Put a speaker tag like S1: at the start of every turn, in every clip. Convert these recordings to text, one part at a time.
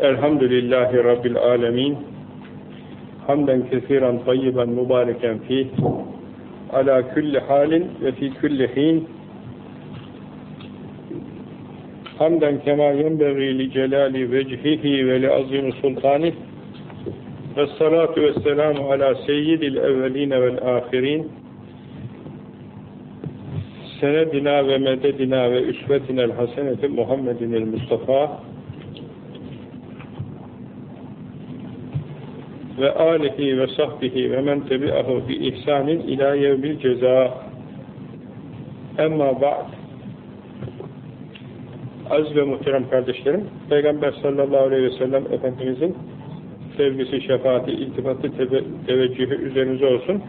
S1: الحمد لله رب العالمين حمدا كثيرا طيبا مباركا فيه على كل حال وفي كل حين. حمدا كما ينبغي لجلال وجهه ولعظيم سلطانه والصلاة والسلام على سيد الأولين والآخرين. Senedina ve mededina ve üsvetinel haseneti Muhammedinil Mustafa. Ve alihi ve sahbihi ve men tebi'ahu bi ihsanin ila yevmil ceza. Emma ba'd. Aziz ve muhterem kardeşlerim Peygamber sallallahu aleyhi ve sellem Efendimizin sevgisi, şefaati, iltifatı, tebe teveccühü üzerinize olsun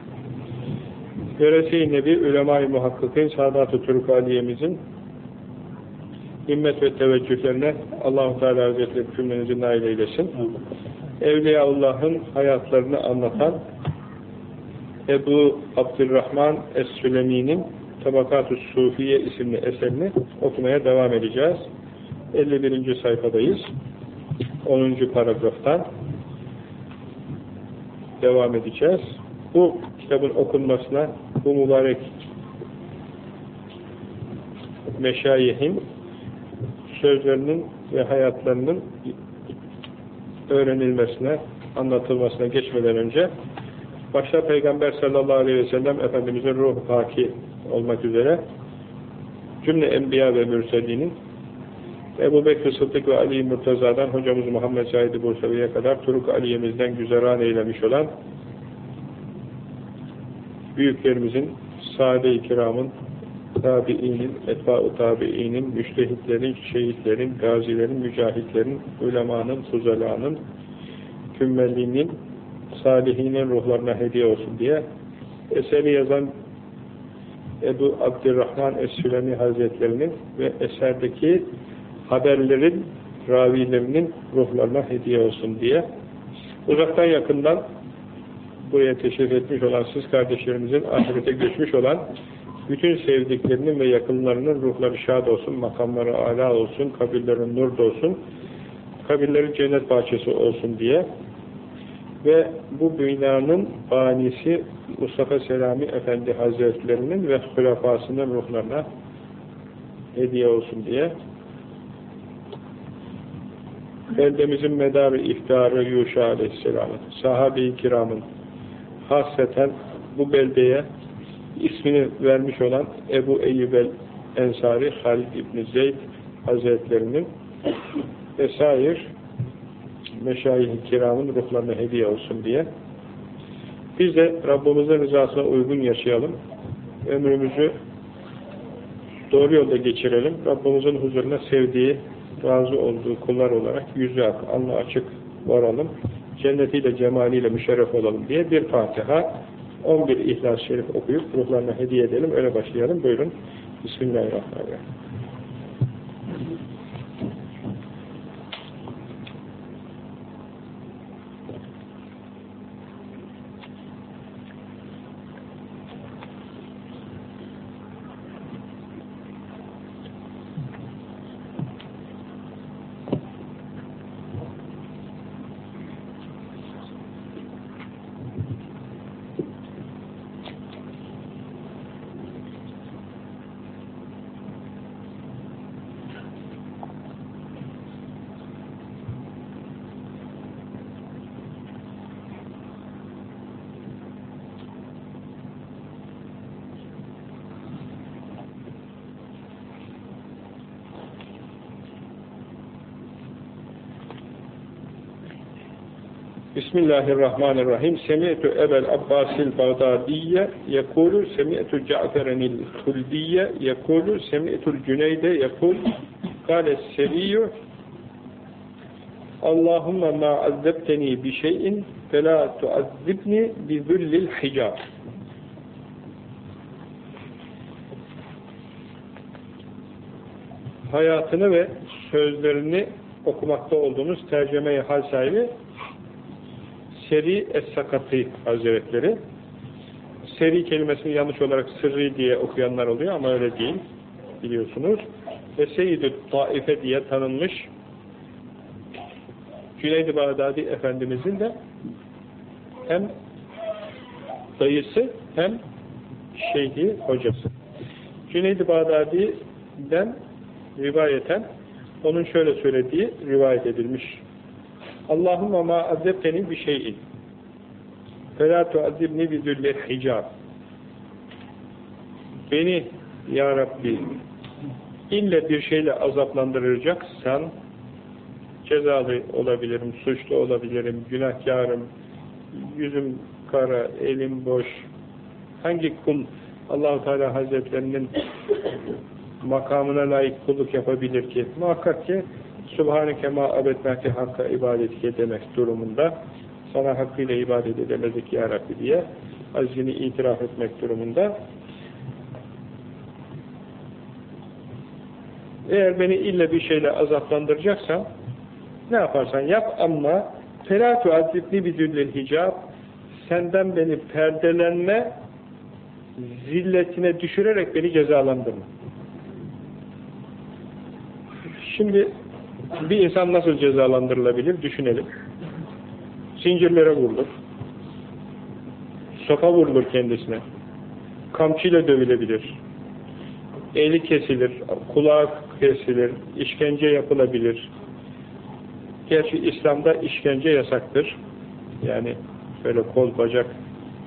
S1: Veresi-i Nebi, Ülema-i Muhakkık'ın, Sadat-ı Türk-Aliye'mizin himmet ve teveccühlerine Allah-u Teala Hazretleri cümlenizi nail eylesin. Evliyaullah'ın hayatlarını anlatan Ebu Abdurrahman Es-Sülemi'nin Tabakat-ı Sufiye isimli eserini okumaya devam edeceğiz. 51. sayfadayız. 10. paragraftan devam edeceğiz. Bu kitabın okunmasına bu mübarek meşayihin sözlerinin ve hayatlarının öğrenilmesine, anlatılmasına geçmeden önce başta Peygamber sallallahu aleyhi ve sellem Efendimizin ruhu paki olmak üzere cümle enbiya ve mürselinin Ebu Bekir Sıddık ve Ali Murtaza'dan hocamız Muhammed Said Bursavi'ye kadar Turuk Aliye'mizden güzeran eylemiş olan büyüklerimizin, sade-i kiramın, tabiinin, etba-ı tabiinin, müştehitlerin, şehitlerin, gazilerin, mücahitlerin, ulemanın, fuzalanın, kümmellinin, salihinin ruhlarına hediye olsun diye eseri yazan Ebu Abdurrahman Es-Sülemi Hazretlerinin ve eserdeki haberlerin, ravilerinin ruhlarına hediye olsun diye uzaktan yakından buraya teşrif etmiş olan siz kardeşlerimizin ahirete göçmüş olan bütün sevdiklerinin ve yakınlarının ruhları şad olsun, makamları âlâ olsun, kabirlerin nur olsun, kabirleri cennet bahçesi olsun diye. Ve bu binanın banisi Mustafa Selami Efendi Hazretlerinin ve hülafasının ruhlarına hediye olsun diye. Beldemizin medarı iftiharı Yuşa Aleyhisselam'ın, sahabe-i kiramın hasreten bu beldeye ismini vermiş olan Ebu Eyyub el-Ensari Halid İbni Zeyd Hazretlerinin vesaire meşayih-i kiramın ruhlarına hediye olsun diye biz de Rabbimizin rızasına uygun yaşayalım. Ömrümüzü doğru yolda geçirelim. Rabbimizin huzuruna sevdiği, razı olduğu kullar olarak yüzü ak, alnı açık varalım. Cennetiyle, cemaliyle müşerref olalım diye bir Fatiha 11 İhlas-ı Şerif okuyup ruhlarına hediye edelim. Öyle başlayalım. Buyurun. Bismillahirrahmanirrahim. Bismillahirrahmanirrahim. Semi'tu Ebel Abbasil Bağdadiye yekulu semi'tu Caferenil Kuldiye yekulu semi'tul Cüneyde yekul kâle seviyyü Allahümme ma azzebteni bi şeyin felâ tuazzibni bi züllil hicab. Hayatını ve sözlerini okumakta olduğumuz tercüme-i hal sahibi Seri Es-Sakati Hazretleri seri kelimesini yanlış olarak sırrı diye okuyanlar oluyor ama öyle değil biliyorsunuz. Ve Seyyid-i Taife diye tanınmış Cüneyd-i Bağdadi Efendimizin de hem dayısı hem şeyhi hocası. Cüneyd-i Bağdadi'den rivayeten onun şöyle söylediği rivayet edilmiş. Allahümme ma azzeteni bi şeyin. Fela tuazibni bi züllet hicab. Beni ya Rabbi ille bir şeyle azaplandıracaksan cezalı olabilirim, suçlu olabilirim, günahkarım, yüzüm kara, elim boş. Hangi kul Allahu Teala Hazretlerinin makamına layık kulluk yapabilir ki? Muhakkak ki Subhaneke ma abetnake hakka ibadetike demek durumunda sana hakkıyla ibadet edemedik ya Rabbi diye azini itiraf etmek durumunda eğer beni ille bir şeyle azaplandıracaksan ne yaparsan yap ama felâtu azibni bidüllil hicab senden beni perdelenme zilletine düşürerek beni cezalandırma. Şimdi bir insan nasıl cezalandırılabilir düşünelim. Zincirlere vurulur. Sopa vurulur kendisine. Kamçıyla dövülebilir. Eli kesilir, kulağı kesilir, işkence yapılabilir. Gerçi İslam'da işkence yasaktır. Yani böyle kol, bacak,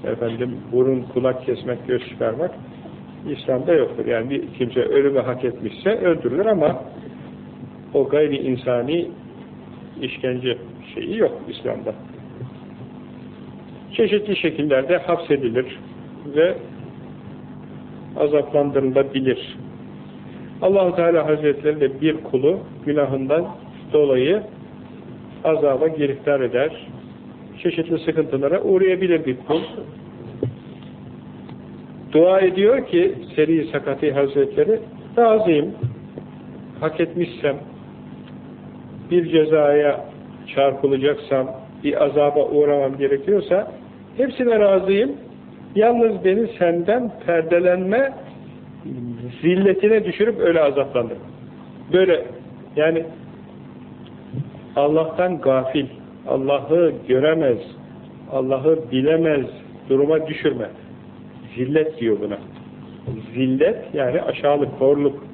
S1: efendim burun, kulak kesmek, göz çıkarmak İslam'da yoktur. Yani bir kimse ölümü hak etmişse öldürülür ama o gayri insani işkence şeyi yok İslam'da çeşitli şekillerde hapsedilir ve azaplandırılabilir. Allahu Teala Hazretleri de bir kulu günahından dolayı azaba giriftar eder. Çeşitli sıkıntılara uğrayabilir bir kul. Dua ediyor ki Seri Sakati Hazretleri razıyım, hak etmişsem, bir cezaya çarpılacaksam, bir azaba uğramam gerekiyorsa Hepsine razıyım. Yalnız beni senden perdelenme zilletine düşürüp öyle azaplandır. Böyle yani Allah'tan gafil, Allah'ı göremez, Allah'ı bilemez duruma düşürme. Zillet diyor buna. Zillet yani aşağılık, horluk.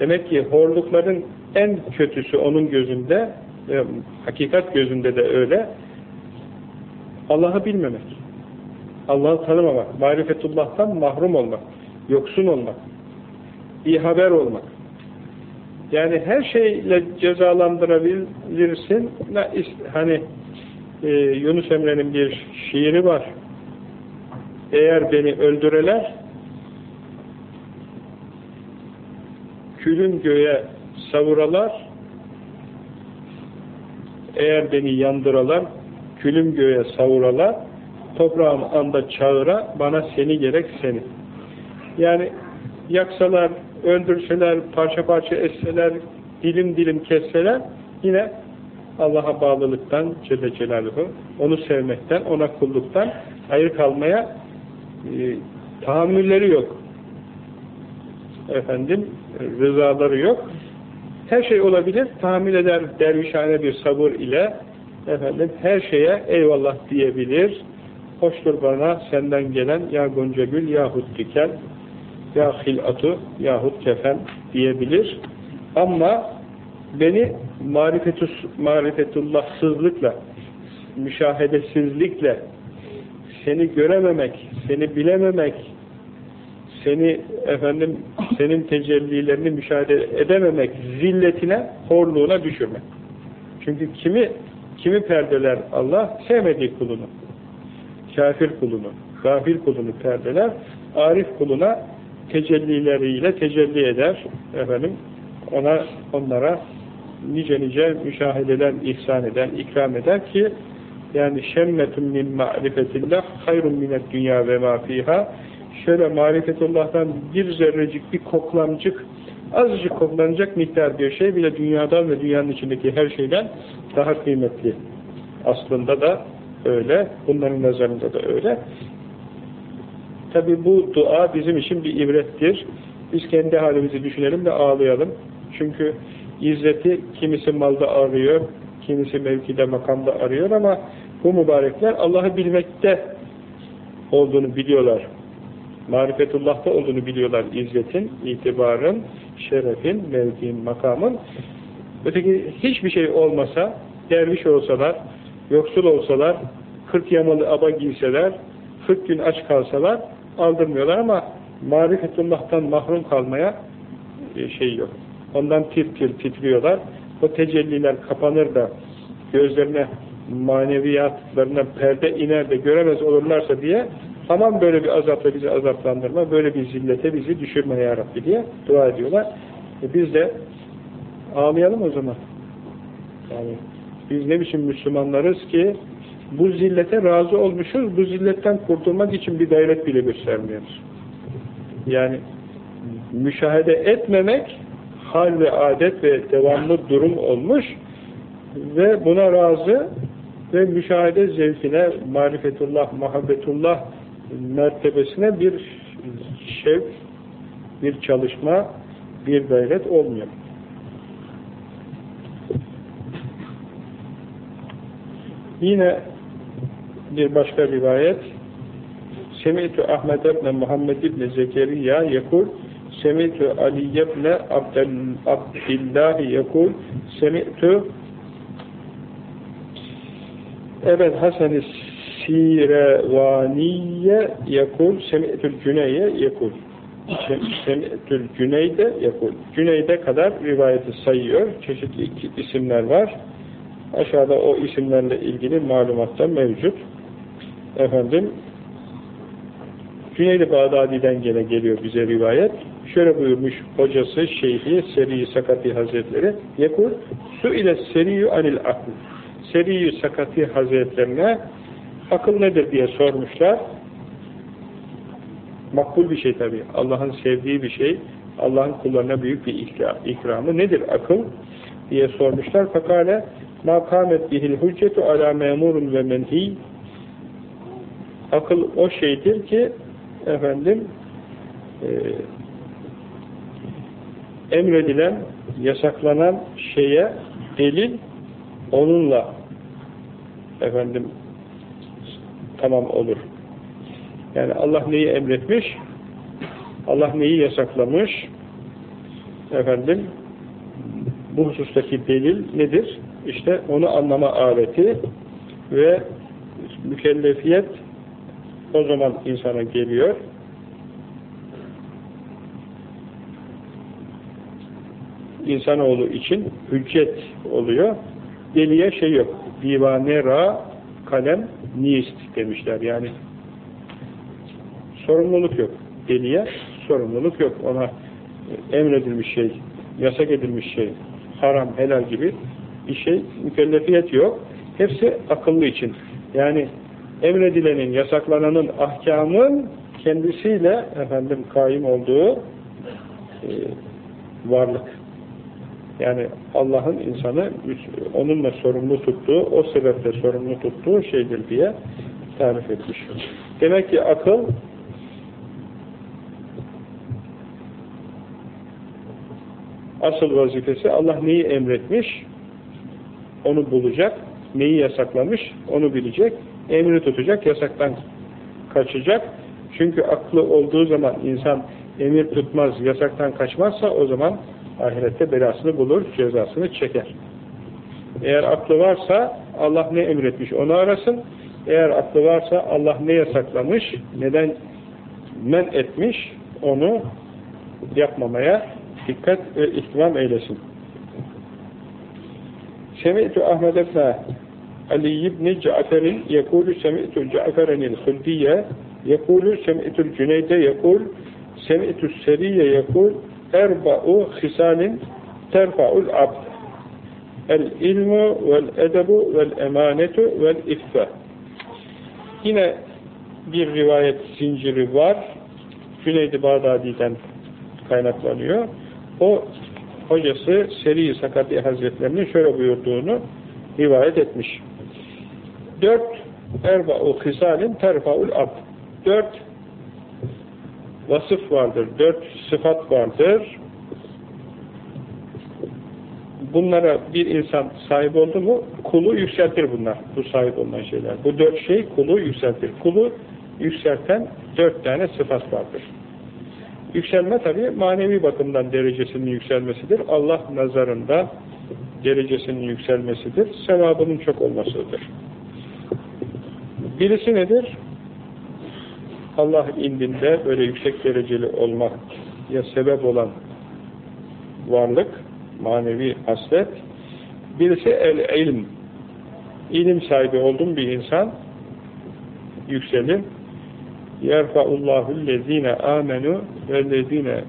S1: Demek ki horlukların en kötüsü onun gözünde, ve hakikat gözünde de öyle, Allah'ı bilmemek, Allah'ı tanımamak, marifetullah'tan mahrum olmak, yoksun olmak, iyi haber olmak. Yani her şeyle cezalandırabilirsin. Hani e, Yunus Emre'nin bir şiiri var. Eğer beni öldüreler, külün göğe savuralar, eğer beni yandıralar, külüm göğe savurala, toprağım anda çağıra, bana seni gerek seni. Yani yaksalar, öldürseler, parça parça etseler, dilim dilim kesseler, yine Allah'a bağlılıktan Celle Celaluhu, onu sevmekten, ona kulluktan ayrı kalmaya e, tahammülleri yok. Efendim, rızaları yok. Her şey olabilir, tahammül eder dervişhane bir sabır ile efendim her şeye eyvallah diyebilir. Hoştur bana senden gelen ya gonca gül yahut diken ya hilatu yahut kefen diyebilir. Ama beni marifetus, marifetullahsızlıkla müşahedesizlikle seni görememek, seni bilememek, seni efendim senin tecellilerini müşahede edememek zilletine, horluğuna düşürmek. Çünkü kimi Kimi perdeler Allah? Sevmediği kulunu. Kafir kulunu, gafil kulunu perdeler. Arif kuluna tecellileriyle tecelli eder. Efendim, ona, onlara nice nice müşahedeler ihsan eder, ikram eder ki yani şemmetun min ma'rifetillah hayrun minet dünya ve ma fiha şöyle marifetullah'tan bir zerrecik bir koklamcık azıcık koklanacak miktar bir şey bile dünyadan ve dünyanın içindeki her şeyden daha kıymetli. Aslında da öyle. Bunların nazarında da öyle. Tabi bu dua bizim için bir ibrettir. Biz kendi halimizi düşünelim de ağlayalım. Çünkü izzeti kimisi malda arıyor, kimisi mevkide, makamda arıyor ama bu mübarekler Allah'ı bilmekte olduğunu biliyorlar. Marifetullah'ta olduğunu biliyorlar izzetin, itibarın, şerefin, mevkiin, makamın. Öteki hiçbir şey olmasa, derviş olsalar, yoksul olsalar, kırk yamalı aba giyseler, kırk gün aç kalsalar aldırmıyorlar ama marifetullah'tan mahrum kalmaya e, şey yok. Ondan tir tir titriyorlar. O tecelliler kapanır da gözlerine maneviyatlarına perde iner de göremez olurlarsa diye Aman böyle bir azapla bizi azaplandırma, böyle bir zillete bizi düşürme ya Rabbi diye dua ediyorlar. E biz de ağlayalım o zaman. Yani biz ne biçim Müslümanlarız ki bu zillete razı olmuşuz, bu zilletten kurtulmak için bir gayret bile göstermiyoruz. Yani müşahede etmemek hal ve adet ve devamlı durum olmuş ve buna razı ve müşahede zevkine marifetullah, muhabbetullah mertebesine bir şevk, bir çalışma, bir gayret olmuyor. Yine bir başka rivayet Semi'tu Ahmed ibn Muhammed ibn Zekeriya yekul Semi'tu Ali ibn Abdillah yekul Semi'tu Evet Hasan-ı Sirevaniye yekul Semi'tül Cüneyye yekul Semi'tül Cüneyde yekul Cüneyde kadar rivayeti sayıyor. Çeşitli isimler var. Aşağıda o isimlerle ilgili malumatlar mevcut. Efendim Cüneydi Bağdadi'den gene geliyor bize rivayet. Şöyle buyurmuş hocası Şeyhi Seri Sakati Hazretleri Yekul Su ile Seriyu anil akl Seri Sakati Hazretlerine akıl nedir diye sormuşlar. Makbul bir şey tabi. Allah'ın sevdiği bir şey. Allah'ın kullarına büyük bir ikramı. Nedir akıl? diye sormuşlar. Fakale ma kâmet bihil hüccetu ala memurun ve menhi akıl o şeydir ki efendim e, emredilen, yasaklanan şeye delil onunla efendim tamam olur. Yani Allah neyi emretmiş, Allah neyi yasaklamış, efendim bu husustaki delil nedir? İşte onu anlama aleti ve mükellefiyet o zaman insana geliyor. İnsanoğlu için hüccet oluyor. Deliye şey yok. Divane ra kalem nist demişler. Yani sorumluluk yok. Deliye sorumluluk yok. Ona emredilmiş şey, yasak edilmiş şey, haram, helal gibi bir şey, mükellefiyet yok. Hepsi akıllı için. Yani emredilenin, yasaklananın, ahkamın kendisiyle efendim kaim olduğu e, varlık. Yani Allah'ın insanı onunla sorumlu tuttuğu, o sebeple sorumlu tuttuğu şeydir diye tarif etmiş. Demek ki akıl asıl vazifesi Allah neyi emretmiş onu bulacak, neyi yasaklamış onu bilecek, emri tutacak, yasaktan kaçacak. Çünkü aklı olduğu zaman insan emir tutmaz, yasaktan kaçmazsa o zaman ahirette belasını bulur, cezasını çeker. Eğer aklı varsa Allah ne emretmiş onu arasın. Eğer aklı varsa Allah ne yasaklamış, neden men etmiş onu yapmamaya dikkat ve ihtimam eylesin. Semi'tu Ahmed ibn Ali ibn Cafer'in yekulu semi'tu Cafer'in Huldiye yekulu semi'tu Cüneyde yekul semi'tu Seriye yekul erba'u hisalin terfa'ul abd. El ilmu vel edebu vel emanetu vel iffa yine bir rivayet zinciri var. Cüneyd-i Bağdadi'den kaynaklanıyor. O hocası Seri Sakati Hazretlerinin şöyle buyurduğunu rivayet etmiş. Dört erba'u hisalin terfa'ul abd. Dört vasıf vardır, dört sıfat vardır. Bunlara bir insan sahip oldu mu, kulu yükseltir bunlar, bu sahip olunan şeyler. Bu dört şey kulu yükseltir. Kulu yükselten dört tane sıfat vardır. Yükselme tabi manevi bakımdan derecesinin yükselmesidir. Allah nazarında derecesinin yükselmesidir. Sevabının çok olmasıdır. Birisi nedir? Allah indinde böyle yüksek dereceli olmak ya sebep olan varlık, manevi haslet. Birisi el ilm. İlim sahibi olduğum bir insan yükselir. Yerfa'ullahu lezine amenu vellezine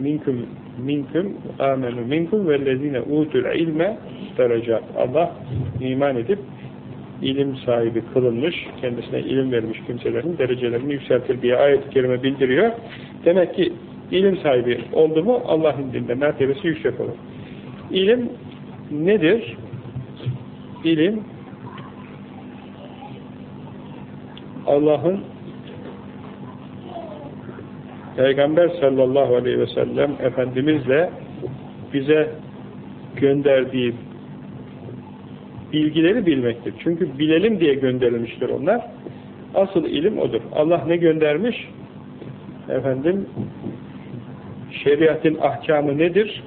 S1: minkum minkum amenu minkum vellezine utul ilme derecat. Allah iman edip ilim sahibi kılınmış, kendisine ilim vermiş kimselerin derecelerini yükseltir diye ayet-i kerime bildiriyor. Demek ki ilim sahibi oldu mu Allah'ın dinde mertebesi yüksek olur. İlim nedir? İlim Allah'ın Peygamber sallallahu aleyhi ve sellem Efendimizle bize gönderdiği bilgileri bilmektir. Çünkü bilelim diye gönderilmiştir onlar. Asıl ilim odur. Allah ne göndermiş? Efendim şeriatın ahkamı nedir?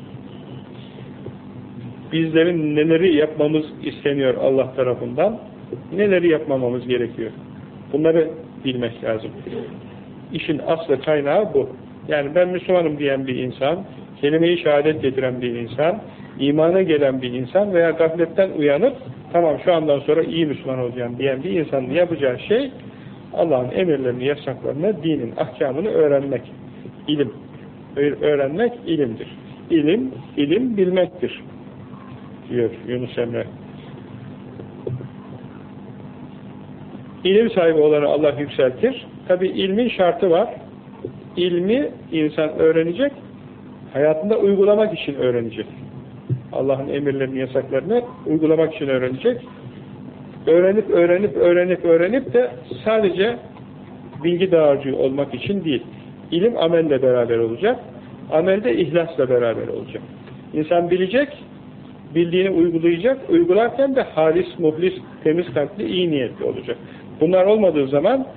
S1: Bizlerin neleri yapmamız isteniyor Allah tarafından? Neleri yapmamamız gerekiyor? Bunları bilmek lazım. İşin aslı kaynağı bu. Yani ben Müslümanım diyen bir insan, kelime-i şehadet getiren bir insan, imana gelen bir insan veya gafletten uyanıp tamam şu andan sonra iyi Müslüman olacağım diyen bir insanın yapacağı şey Allah'ın emirlerini, yasaklarını, dinin ahkamını öğrenmek. İlim. Öğrenmek ilimdir. İlim, ilim bilmektir. Diyor Yunus Emre. İlim sahibi olanı Allah yükseltir. Tabi ilmin şartı var. İlmi insan öğrenecek, hayatında uygulamak için öğrenecek. Allah'ın emirlerini, yasaklarını uygulamak için öğrenecek. Öğrenip, öğrenip, öğrenip, öğrenip de sadece bilgi dağarcığı olmak için değil. İlim amelle beraber olacak. Amelde ihlasla beraber olacak. İnsan bilecek, bildiğini uygulayacak, uygularken de halis, muhlis, temiz kalpli, iyi niyetli olacak. Bunlar olmadığı zaman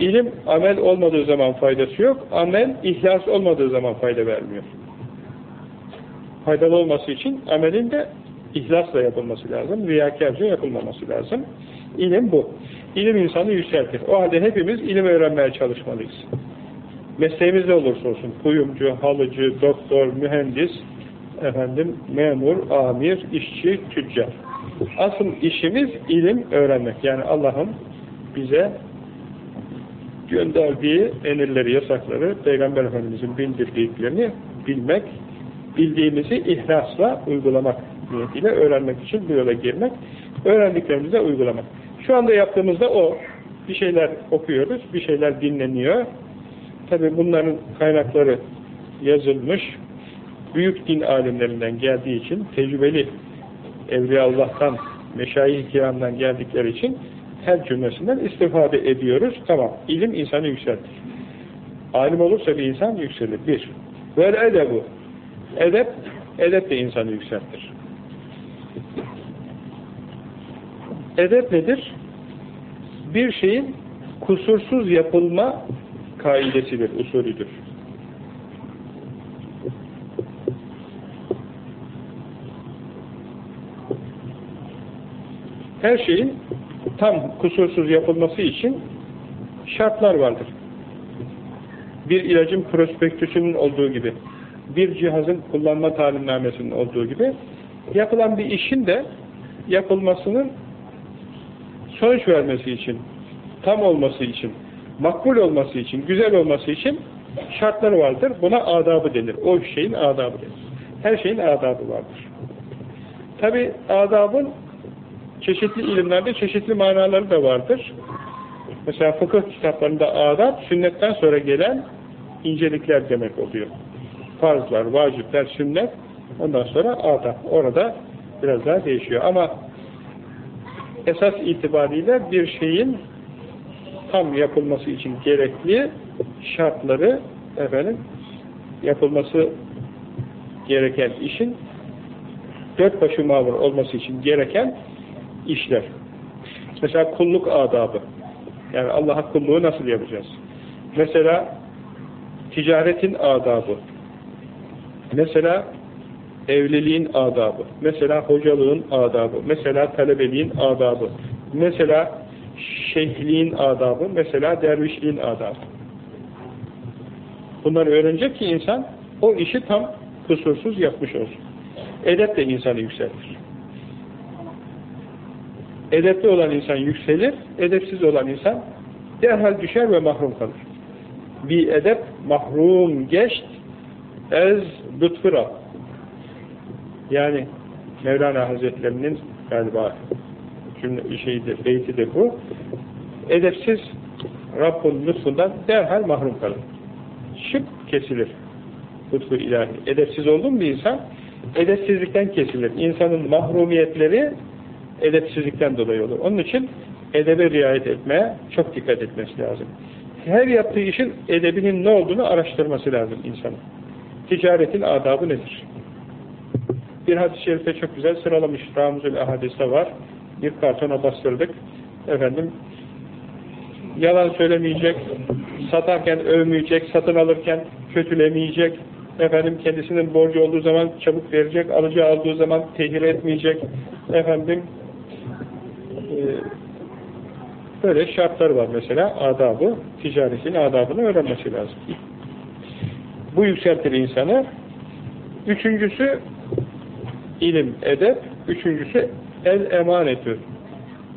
S1: ilim, amel olmadığı zaman faydası yok. Amel, ihlas olmadığı zaman fayda vermiyor faydalı olması için amelin de ihlasla yapılması lazım, riyakarca yapılmaması lazım. İlim bu. İlim insanı yükseltir. O halde hepimiz ilim öğrenmeye çalışmalıyız. Mesleğimiz ne olursa olsun, kuyumcu, halıcı, doktor, mühendis, efendim, memur, amir, işçi, tüccar. Asıl işimiz ilim öğrenmek. Yani Allah'ın bize gönderdiği emirleri, yasakları, Peygamber Efendimiz'in bildirdiklerini bilmek, bildiğimizi ihlasla uygulamak niyetiyle öğrenmek için bu yola girmek, öğrendiklerimizi uygulamak. Şu anda yaptığımızda o. Bir şeyler okuyoruz, bir şeyler dinleniyor. Tabi bunların kaynakları yazılmış, büyük din alimlerinden geldiği için, tecrübeli Evliyaullah'tan, meşayih kiramdan geldikleri için her cümlesinden istifade ediyoruz. Tamam, ilim insanı yükseltir. Alim olursa bir insan yükselir. Bir. Vel edebu. Edep, edep de insanı yükseltir. Edep nedir? Bir şeyin kusursuz yapılma kaidesidir, usulüdür. Her şeyin tam kusursuz yapılması için şartlar vardır. Bir ilacın prospektüsünün olduğu gibi bir cihazın kullanma talimnamesinin olduğu gibi yapılan bir işin de yapılmasının sonuç vermesi için, tam olması için, makbul olması için, güzel olması için şartları vardır. Buna adabı denir. O şeyin adabı denir. Her şeyin adabı vardır. Tabi adabın çeşitli ilimlerde çeşitli manaları da vardır. Mesela fıkıh kitaplarında adab, sünnetten sonra gelen incelikler demek oluyor farzlar, vacipler, sünnet, ondan sonra adab. Orada biraz daha değişiyor. Ama esas itibariyle bir şeyin tam yapılması için gerekli şartları efendim yapılması gereken işin dört başı mamur olması için gereken işler. Mesela kulluk adabı. Yani Allah'a kulluğu nasıl yapacağız? Mesela ticaretin adabı. Mesela evliliğin adabı. Mesela hocalığın adabı. Mesela talebeliğin adabı. Mesela şeyhliğin adabı. Mesela dervişliğin adabı. Bunları öğrenecek ki insan o işi tam kusursuz yapmış olsun. Edep de insanı yükseltir. Edepli olan insan yükselir, edepsiz olan insan derhal düşer ve mahrum kalır. Bir edep mahrum geçt ez lütfıra. Yani Mevlana Hazretlerinin galiba cümle şeyidir, beytidir bu. Edepsiz Rabbin lütfundan derhal mahrum kalır. Şıp kesilir. Lütfu ilahi. Edepsiz oldu mu bir insan? Edepsizlikten kesilir. İnsanın mahrumiyetleri edepsizlikten dolayı olur. Onun için edebe riayet etmeye çok dikkat etmesi lazım. Her yaptığı işin edebinin ne olduğunu araştırması lazım insanın. Ticaretin adabı nedir? Bir hadis-i şerifte çok güzel sıralamış. Ramuzul Ahadis'te var. Bir kartona bastırdık. Efendim yalan söylemeyecek, satarken övmeyecek, satın alırken kötülemeyecek, efendim kendisinin borcu olduğu zaman çabuk verecek, alıcı aldığı zaman tehir etmeyecek, efendim e, böyle şartlar var mesela adabı, ticaretin adabını öğrenmesi lazım. Bu yükseltir insanı. Üçüncüsü ilim, edep. Üçüncüsü el emanetü.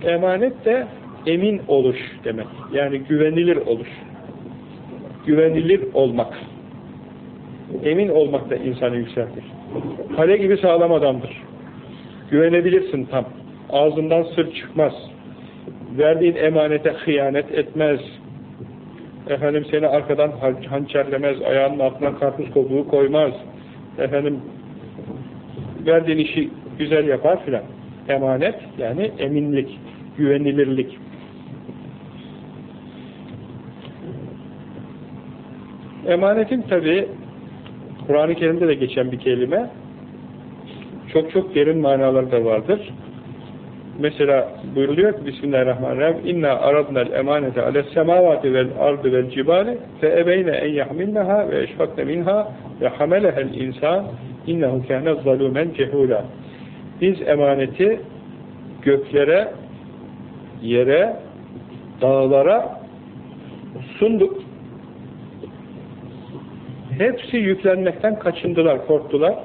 S1: Emanet de emin oluş demek. Yani güvenilir oluş. Güvenilir olmak. Emin olmak da insanı yükseltir. Kale gibi sağlam adamdır. Güvenebilirsin tam. Ağzından sır çıkmaz. Verdiğin emanete hıyanet etmez. Efendim seni arkadan hançerlemez, ayağının altına karpuz kobuğu koymaz. Efendim verdiğin işi güzel yapar filan. Emanet yani eminlik, güvenilirlik. Emanetin tabi Kur'an-ı Kerim'de de geçen bir kelime çok çok derin manaları da vardır. Mesela buyuruluyor ki Bismillahirrahmanirrahim İnna aradnal emanete ales semavati vel ardı vel cibali fe ebeyne en yahminnaha ve eşfakne minha ve hamelehel insan innehu kâne zalûmen cehûlâ Biz emaneti göklere, yere, dağlara sunduk. Hepsi yüklenmekten kaçındılar, korktular.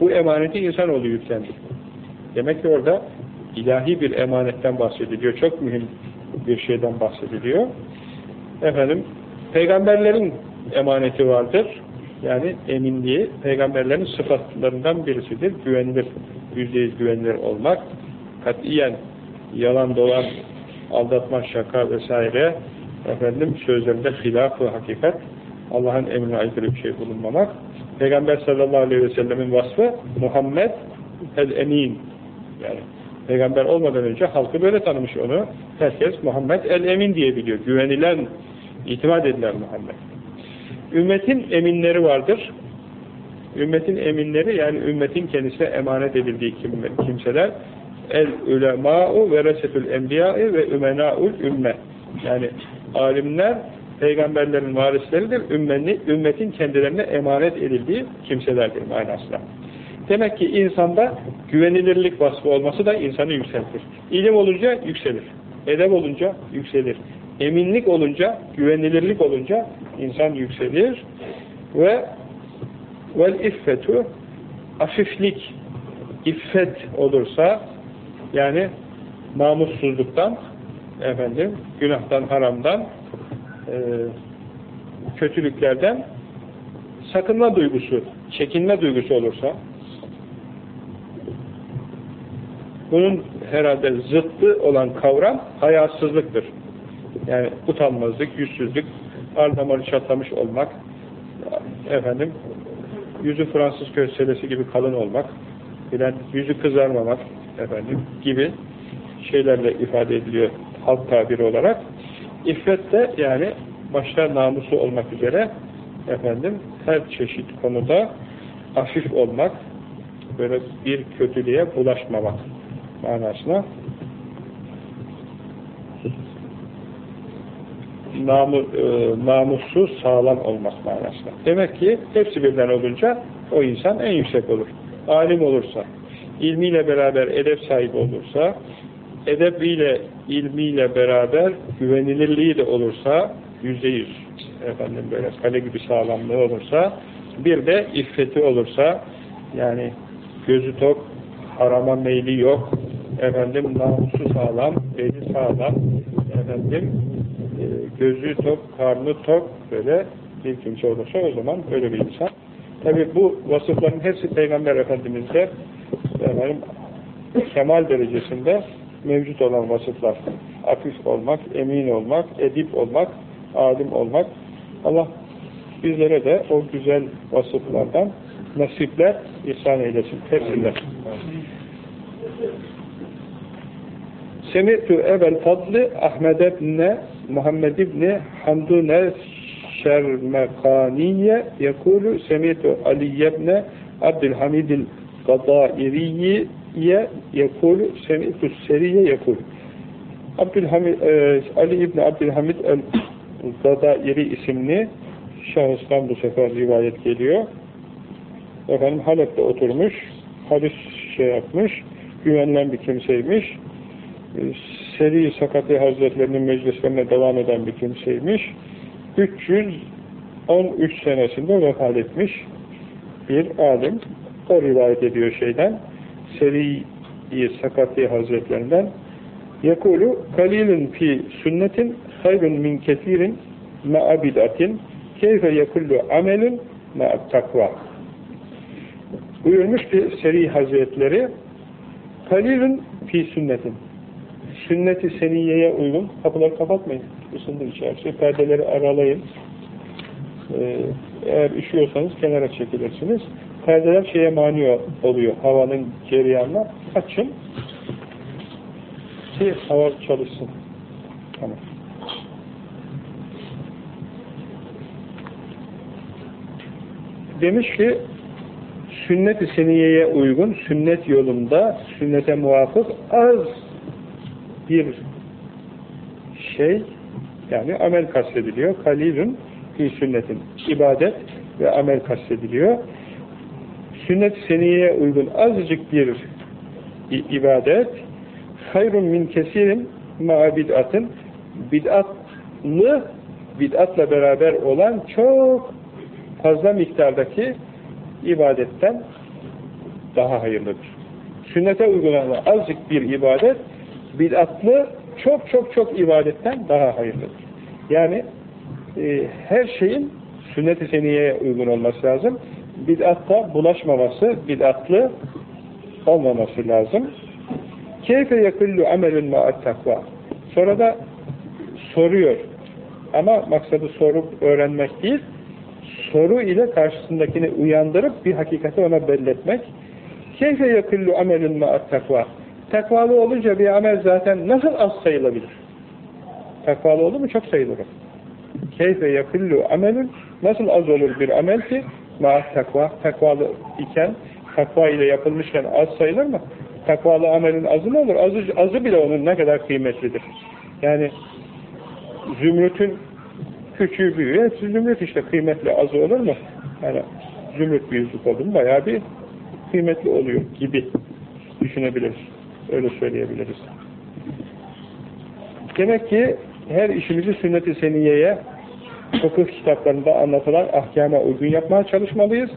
S1: Bu emaneti insanoğlu yüklendi. Demek ki orada ilahi bir emanetten bahsediliyor. Çok mühim bir şeyden bahsediliyor. Efendim, peygamberlerin emaneti vardır. Yani eminliği peygamberlerin sıfatlarından birisidir. Güvenilir, yüzde yüz güvenilir olmak. Katiyen yalan dolan, aldatma, şaka vesaire efendim sözlerinde hilaf-ı hakikat Allah'ın emrine aykırı bir şey bulunmamak. Peygamber sallallahu aleyhi ve sellemin vasfı Muhammed el-Emin. Yani peygamber olmadan önce halkı böyle tanımış onu. Herkes Muhammed el-Emin diye biliyor. Güvenilen, itimat edilen Muhammed. Ümmetin eminleri vardır. Ümmetin eminleri yani ümmetin kendisine emanet edildiği kimseler el ulemâ'u ve resetül enbiyâ'i ve ümenâ'ul ümme. Yani alimler peygamberlerin varisleridir. Ümmeni, ümmetin kendilerine emanet edildiği kimselerdir manasında. Demek ki insanda güvenilirlik vasfı olması da insanı yükseltir. İlim olunca yükselir. Edep olunca yükselir. Eminlik olunca, güvenilirlik olunca insan yükselir ve vel iffetu afiflik iffet olursa yani namussuzluktan efendim günahtan haramdan e, kötülüklerden sakınma duygusu çekinme duygusu olursa bunun herhalde zıttı olan kavram hayasızlıktır. Yani utanmazlık, yüzsüzlük, ardamarı çatlamış olmak, efendim, yüzü Fransız köselesi gibi kalın olmak, filan yüzü kızarmamak, efendim, gibi şeylerle ifade ediliyor halk tabiri olarak. İffet de yani başta namusu olmak üzere efendim her çeşit konuda hafif olmak, böyle bir kötülüğe bulaşmamak manasına namu, e, namussu sağlam olmak manasına. Demek ki hepsi birden olunca o insan en yüksek olur. Alim olursa, ilmiyle beraber edep sahibi olursa, edebiyle, ilmiyle beraber güvenilirliği de olursa, yüzde yüz, efendim böyle kale gibi sağlamlığı olursa, bir de iffeti olursa, yani gözü tok, harama meyli yok, efendim namusu sağlam, beli sağlam, efendim e, gözü tok, karnı tok böyle bir kimse olursa o zaman öyle bir insan. Tabi bu vasıfların hepsi Peygamber Efendimiz'de efendim, kemal derecesinde mevcut olan vasıflar. Afif olmak, emin olmak, edip olmak, alim olmak. Allah bizlere de o güzel vasıflardan nasipler ihsan eylesin. Hepsinden. Semi'tu Ebel Fadlı Ahmed ibne Muhammed ibni Hamdune Şermekaniye yekulu Semi'tu Ali ibne Abdülhamidil Gadairiye yekulu Semi'tu Seriye yekulu Abdülhamid, e, Ali İbni Abdülhamid el-Gadairi isimli şahıstan bu sefer rivayet geliyor. Efendim Halep'te oturmuş, hadis şey yapmış, güvenilen bir kimseymiş. Seri Sakati Hazretlerinin meclislerine devam eden bir kimseymiş. 313 senesinde vefat etmiş bir alim. O rivayet ediyor şeyden. Seri Sakati Hazretlerinden. Yekulu kalilun fi sünnetin hayrun min kesirin ma'a bid'atin keyfe yekullu amelin ma'a takva. Buyurmuş ki Seri Hazretleri kalilun fi sünnetin sünnet-i seniyeye uygun kapıları kapatmayın. Isındı içerisi. Perdeleri aralayın. Ee, eğer üşüyorsanız kenara çekilirsiniz. Perdeler şeye mani oluyor. Havanın cereyanına. Açın. Ki hava çalışsın. Tamam. Demiş ki sünnet-i seniyeye uygun, sünnet yolunda, sünnete muvafık az bir şey yani amel kastediliyor. Kalilun fi sünnetin ibadet ve amel kastediliyor. Sünnet seniyeye uygun azıcık bir ibadet hayrun min kesirin ma'a bid'atın bid'atlı bid'atla beraber olan çok fazla miktardaki ibadetten daha hayırlıdır. Sünnete uygulanan azıcık bir ibadet bid'atlı çok çok çok ibadetten daha hayırlıdır. Yani e, her şeyin sünnet-i seniyeye uygun olması lazım. Bid'atta bulaşmaması, bid'atlı olmaması lazım. Keyfe yakıllu amelün ma'at takva. Sonra da soruyor. Ama maksadı sorup öğrenmek değil, soru ile karşısındakini uyandırıp bir hakikati ona belletmek. Keyfe yakıllu amelün ma'at takva. Takvalı olunca bir amel zaten nasıl az sayılabilir? Takvalı oldu mu çok sayılır. Keyfe yakıllu amelün nasıl az olur bir amel ki maat takva, takvalı iken takva ile yapılmışken az sayılır mı? Takvalı amelin azı mı olur? Azı, azı bile onun ne kadar kıymetlidir. Yani zümrütün küçüğü büyüğü hepsi zümrüt işte kıymetli azı olur mu? Yani zümrüt bir yüzük oldu mu bayağı bir kıymetli oluyor gibi düşünebiliriz. Öyle söyleyebiliriz. Demek ki her işimizi sünnet-i seniyeye fıkıh kitaplarında anlatılan ahkama uygun yapmaya çalışmalıyız.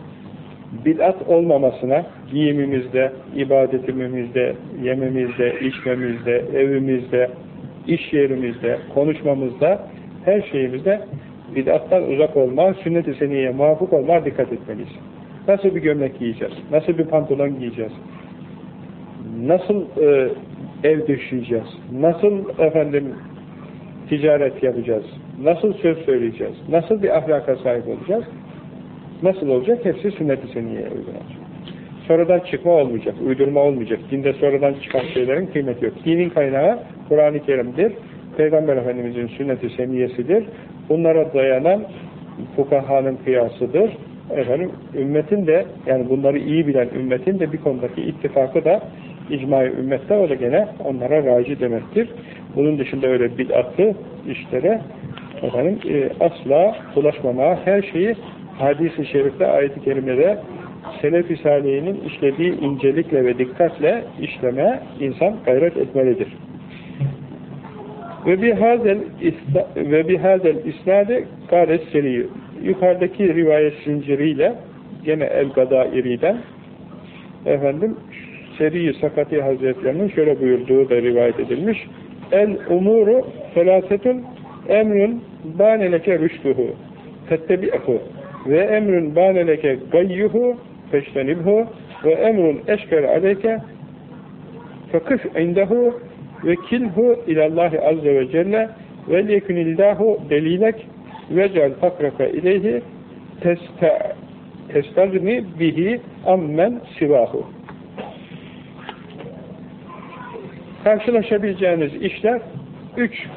S1: Bid'at olmamasına giyimimizde, ibadetimizde, yememizde, içmemizde, evimizde, iş yerimizde, konuşmamızda, her şeyimizde bid'attan uzak olma, sünnet-i seniyeye muvafık olma dikkat etmeliyiz. Nasıl bir gömlek giyeceğiz? Nasıl bir pantolon giyeceğiz? Nasıl e, ev döşeyeceğiz, nasıl efendim ticaret yapacağız, nasıl söz söyleyeceğiz, nasıl bir ahlaka sahip olacağız, nasıl olacak? Hepsi sünnet-i seniyeye uygun olacak. Sonradan çıkma olmayacak, uydurma olmayacak. Dinde sonradan çıkan şeylerin kıymeti yok. Dinin kaynağı Kur'an-ı Kerim'dir. Peygamber Efendimizin sünnet-i seniyesidir. Bunlara dayanan fukahanın kıyasıdır. Efendim, ümmetin de, yani bunları iyi bilen ümmetin de bir konudaki ittifakı da icma-i ümmette o da gene onlara raci demektir. Bunun dışında öyle bid'atlı işlere efendim, e, asla bulaşmamaya, her şeyi hadis-i şerifte, ayet-i kerimede Selef-i Salih'in işlediği incelikle ve dikkatle işleme insan gayret etmelidir. Ve bihazel ve bihazel isnade garet seri yukarıdaki rivayet zinciriyle gene el-Gadairi'den efendim Seri Sakati Hazretlerinin şöyle buyurduğu da rivayet edilmiş. El umuru felasetun emrun baneleke rüştuhu fettebi'hu ve emrun baneleke gayyuhu feştenibhu. Ve emrun eşker aleyke fekif indehu ve kilhu ilallahi azze ve celle. Ve liyekunillahu delilek ve cel fakraka ileyhi testagni bihi ammen sivahu karşılaşabileceğiniz işler üç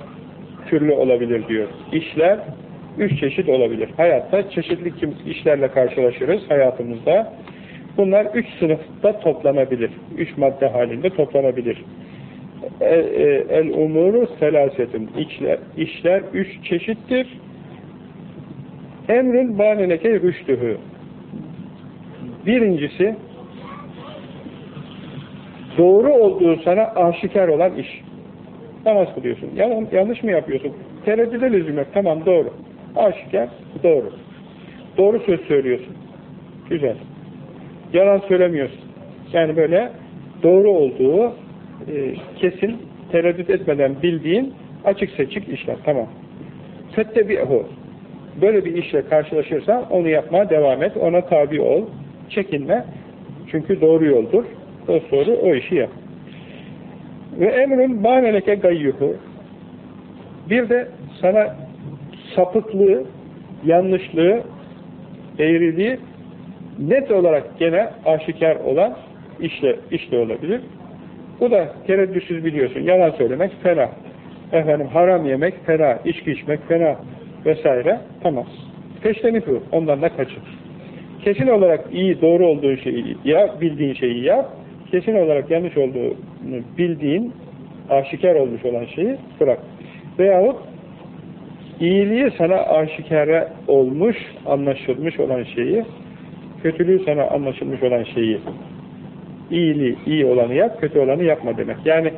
S1: türlü olabilir diyor. İşler üç çeşit olabilir. Hayatta çeşitli işlerle karşılaşırız hayatımızda. Bunlar üç sınıfta toplanabilir. Üç madde halinde toplanabilir. El, e, el umuru selasetun. İşler, işler üç çeşittir. Emrin baneleke rüştühü. Birincisi doğru olduğu sana aşikar olan iş. Namaz kılıyorsun. yanlış mı yapıyorsun? Tereddüde lüzum yok. Tamam doğru. Aşikar doğru. Doğru söz söylüyorsun. Güzel. Yalan söylemiyorsun. Yani böyle doğru olduğu e, kesin tereddüt etmeden bildiğin açık seçik işler. Tamam. Fettebi'hu. Böyle bir işle karşılaşırsan onu yapmaya devam et. Ona tabi ol. Çekinme. Çünkü doğru yoldur. Soru o işi yap. Ve emrün bâmeleke gayyuhu. Bir de sana sapıklığı, yanlışlığı, eğriliği net olarak gene aşikar olan işle, işle olabilir. Bu da tereddütsüz biliyorsun. Yalan söylemek fena. Efendim haram yemek fena, içki içmek fena vesaire. Tamam. Peştenip Ondan da kaçın. Kesin olarak iyi, doğru olduğu şeyi ya bildiğin şeyi yap. Kesin olarak yanlış olduğunu bildiğin, aşikar olmuş olan şeyi bırak. Veyahut iyiliği sana aşikare olmuş, anlaşılmış olan şeyi kötülüğü sana anlaşılmış olan şeyi iyiliği, iyi olanı yap, kötü olanı yapma demek. Yani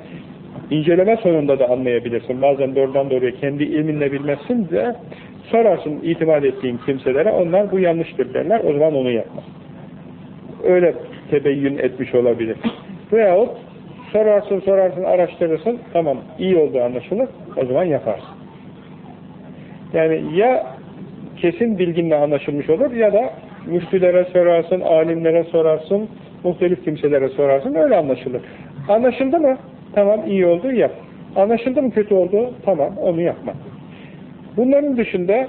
S1: inceleme sonunda da anlayabilirsin. Bazen doğrudan doğruya kendi ilminle bilmezsin de sorarsın itimat ettiğin kimselere onlar bu yanlıştır derler. O zaman onu yapma. Öyle tebeyyün etmiş olabilir. Veyahut sorarsın sorarsın araştırırsın tamam iyi olduğu anlaşılır o zaman yaparsın. Yani ya kesin bilginle anlaşılmış olur ya da müftülere sorarsın, alimlere sorarsın, muhtelif kimselere sorarsın, öyle anlaşılır. Anlaşıldı mı? Tamam, iyi oldu, yap. Anlaşıldı mı kötü oldu? Tamam, onu yapma. Bunların dışında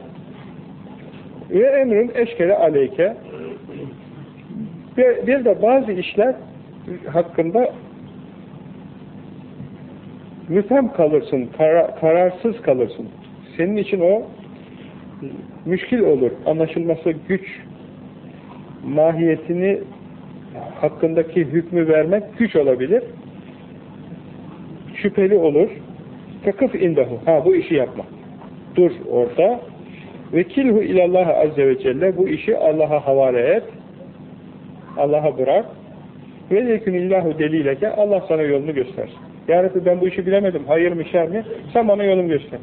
S1: ve emrin eşkere aleyke bir, de bazı işler hakkında müfhem kalırsın, kara, kararsız kalırsın. Senin için o müşkil olur, anlaşılması güç mahiyetini hakkındaki hükmü vermek güç olabilir. Şüpheli olur. Takıf indahu. Ha bu işi yapma. Dur orada. Vekilhu ilallah azze ve celle bu işi Allah'a havale et. Allah'a bırak. Ve lekünillahu delileke Allah sana yolunu göstersin. Ya ben bu işi bilemedim. Hayır mı şer mi? Sen bana yolunu göster.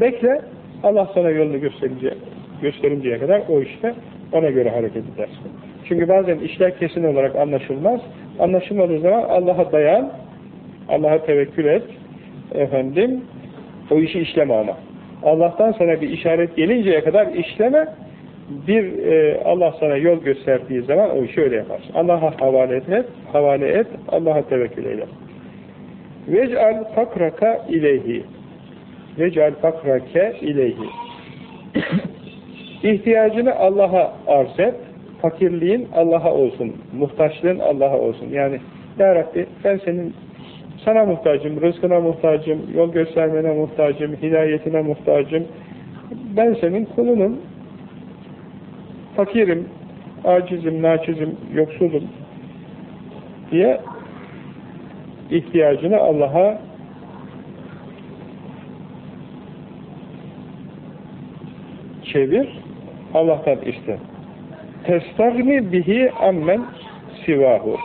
S1: Bekle. Allah sana yolunu gösterince, gösterinceye kadar o işte ona göre hareket edersin. Çünkü bazen işler kesin olarak anlaşılmaz. Anlaşılmadığı zaman Allah'a dayan, Allah'a tevekkül et, efendim, o işi işleme ama. Allah'tan sana bir işaret gelinceye kadar işleme, bir e, Allah sana yol gösterdiği zaman o işi öyle yaparsın. Allah'a havale et, havale et, Allah'a tevekkül eyle. Vec'al fakraka ileyhi. Vec'al fakrake ileyhi. İhtiyacını Allah'a arz et, fakirliğin Allah'a olsun, muhtaçlığın Allah'a olsun. Yani Ya Rabbi ben senin Sana muhtacım, rızkına muhtacım, yol göstermene muhtacım, hidayetine muhtacım. Ben senin kulunum. Fakirim, acizim, naçizim, yoksulum diye ihtiyacını Allah'a çevir, Allah'tan iste. Testagni bihi ammen sivahu.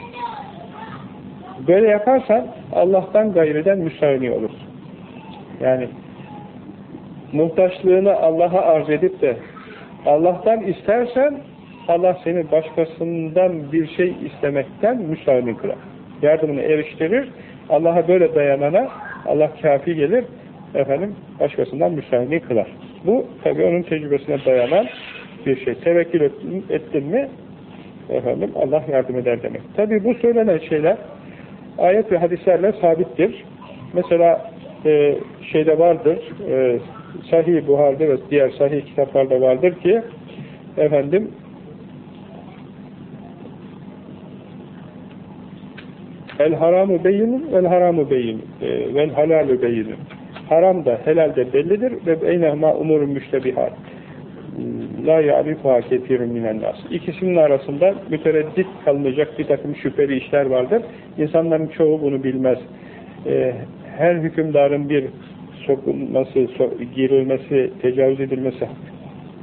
S1: Böyle yaparsan Allah'tan gayriden müstahni olur. Yani muhtaçlığını Allah'a arz edip de Allah'tan istersen Allah seni başkasından bir şey istemekten müstahni kılar. Yardımını eriştirir. Allah'a böyle dayanana Allah kafi gelir. Efendim başkasından müstahni kılar. Bu tabi onun tecrübesine dayanan bir şey. Tevekkül ettin, ettin mi efendim Allah yardım eder demek. Tabi bu söylenen şeyler ayet ve hadislerle sabittir. Mesela e, şeyde vardır e, Sahih Buhar'da ve diğer sahih kitaplarda vardır ki efendim El haramu beyinun vel haramu beyin e, vel halalu beyinun haram da helal de bellidir ve beynehma umurun müştebihat la ya'rifuha ketirun minen nas. İkisinin arasında mütereddit kalınacak bir takım şüpheli işler vardır. İnsanların çoğu bunu bilmez. Ee, her hükümdarın bir sokulması, so girilmesi, tecavüz edilmesi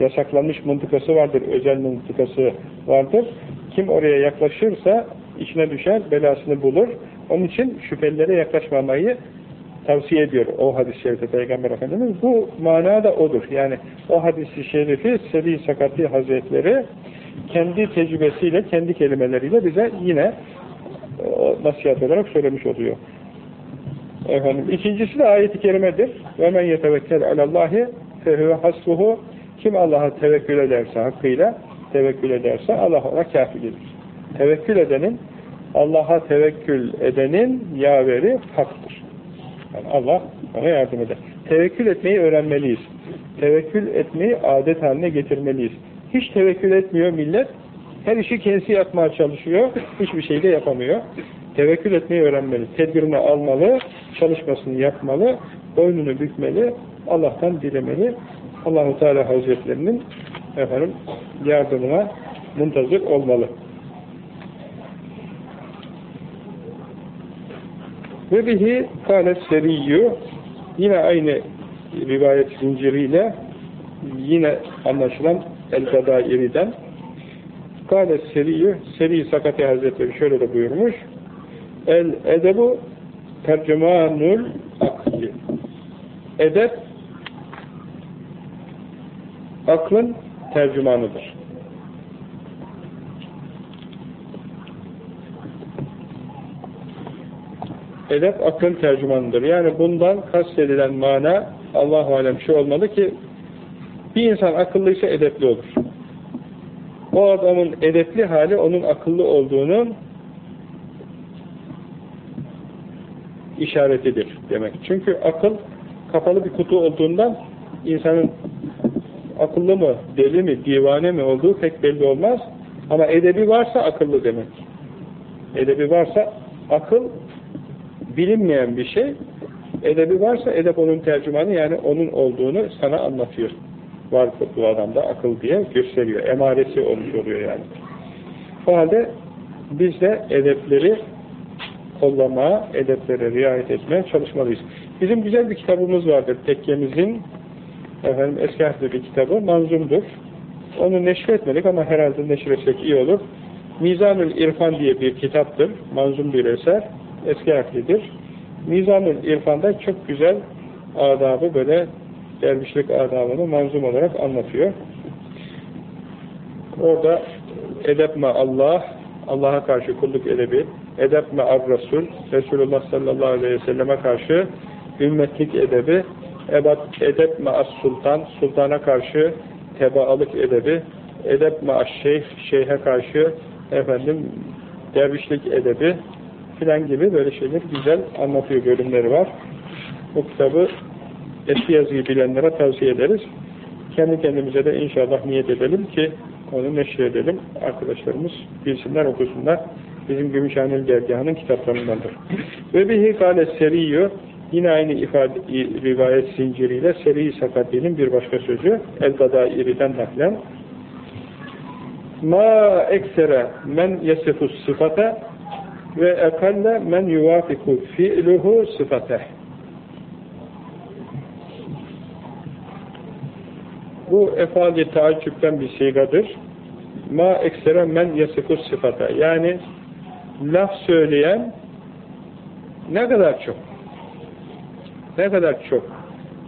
S1: yasaklanmış mıntıkası vardır, özel mıntıkası vardır. Kim oraya yaklaşırsa içine düşer, belasını bulur. Onun için şüphelilere yaklaşmamayı tavsiye ediyor o hadis-i şerifte Peygamber Efendimiz. Bu mana da odur. Yani o hadis-i şerifi Sebi Sakati Hazretleri kendi tecrübesiyle, kendi kelimeleriyle bize yine o nasihat olarak söylemiş oluyor. Efendim, ikincisi de ayet-i kerimedir. Ve men yetevekkel alallahi fehuve hasbuhu kim Allah'a tevekkül ederse hakkıyla tevekkül ederse Allah ona kafidir. Tevekkül edenin Allah'a tevekkül edenin yaveri haktır. Yani Allah ona yardım eder. Tevekkül etmeyi öğrenmeliyiz. Tevekkül etmeyi adet haline getirmeliyiz. Hiç tevekkül etmiyor millet. Her işi kendisi yapmaya çalışıyor. Hiçbir şey de yapamıyor. Tevekkül etmeyi öğrenmeli. Tedbirini almalı, çalışmasını yapmalı, boynunu bükmeli, Allah'tan dilemeli. Allahu Teala Hazretlerinin efendim yardımına muntazır olmalı. Ve bihi kâlet seriyyü yine aynı rivayet zinciriyle yine anlaşılan El-Bedairi'den kâlet seriyyü Seri Sakati Hazretleri şöyle de buyurmuş El edebu tercümanul akli edep aklın tercümanıdır. Edep aklın tercümanıdır. Yani bundan kastedilen mana Allah-u Alem şu olmalı ki bir insan akıllıysa edepli olur. O adamın edepli hali onun akıllı olduğunun işaretidir demek. Çünkü akıl kapalı bir kutu olduğundan insanın akıllı mı, deli mi, divane mi olduğu pek belli olmaz. Ama edebi varsa akıllı demek. Edebi varsa akıl bilinmeyen bir şey. Edebi varsa edep onun tercümanı yani onun olduğunu sana anlatıyor. Var bu adamda akıl diye gösteriyor. Emaresi olmuş oluyor yani. O halde biz de edepleri kollamaya, edeplere riayet etmeye çalışmalıyız. Bizim güzel bir kitabımız vardır. Tekkemizin efendim, eski harfli bir kitabı. Manzumdur. Onu neşretmedik ama herhalde neşretsek iyi olur. Mizanül İrfan diye bir kitaptır. Manzum bir eser. Eski harflidir. Mizanül İrfan'da çok güzel adabı böyle dervişlik adabını manzum olarak anlatıyor. Orada edep Allah, Allah'a karşı kulluk edebi, edep me'ar Resul, Resulullah sallallahu aleyhi ve selleme karşı ümmetlik edebi, ebat, edep me'as sultan, sultana karşı tebaalık edebi, edep me'as şeyh, şeyhe karşı efendim dervişlik edebi filan gibi böyle şeyler güzel anlatıyor bölümleri var. Bu kitabı eski yazıyı bilenlere tavsiye ederiz. Kendi kendimize de inşallah niyet edelim ki onu neşredelim. Arkadaşlarımız bilsinler, okusunlar. Bizim Gümüşhaneli Dergahı'nın kitaplarındandır. Ve bihi gale seriyyü yine aynı ifade rivayet zinciriyle Seri Sakati'nin bir başka sözü El-Gadairi'den naklen ma eksere men yesifus sıfate ve ekalle men yuvafiku fi'luhu sıfateh Bu efali taaccüpten bir sigadır. Ma eksere men yasifus sıfata. Yani laf söyleyen ne kadar çok ne kadar çok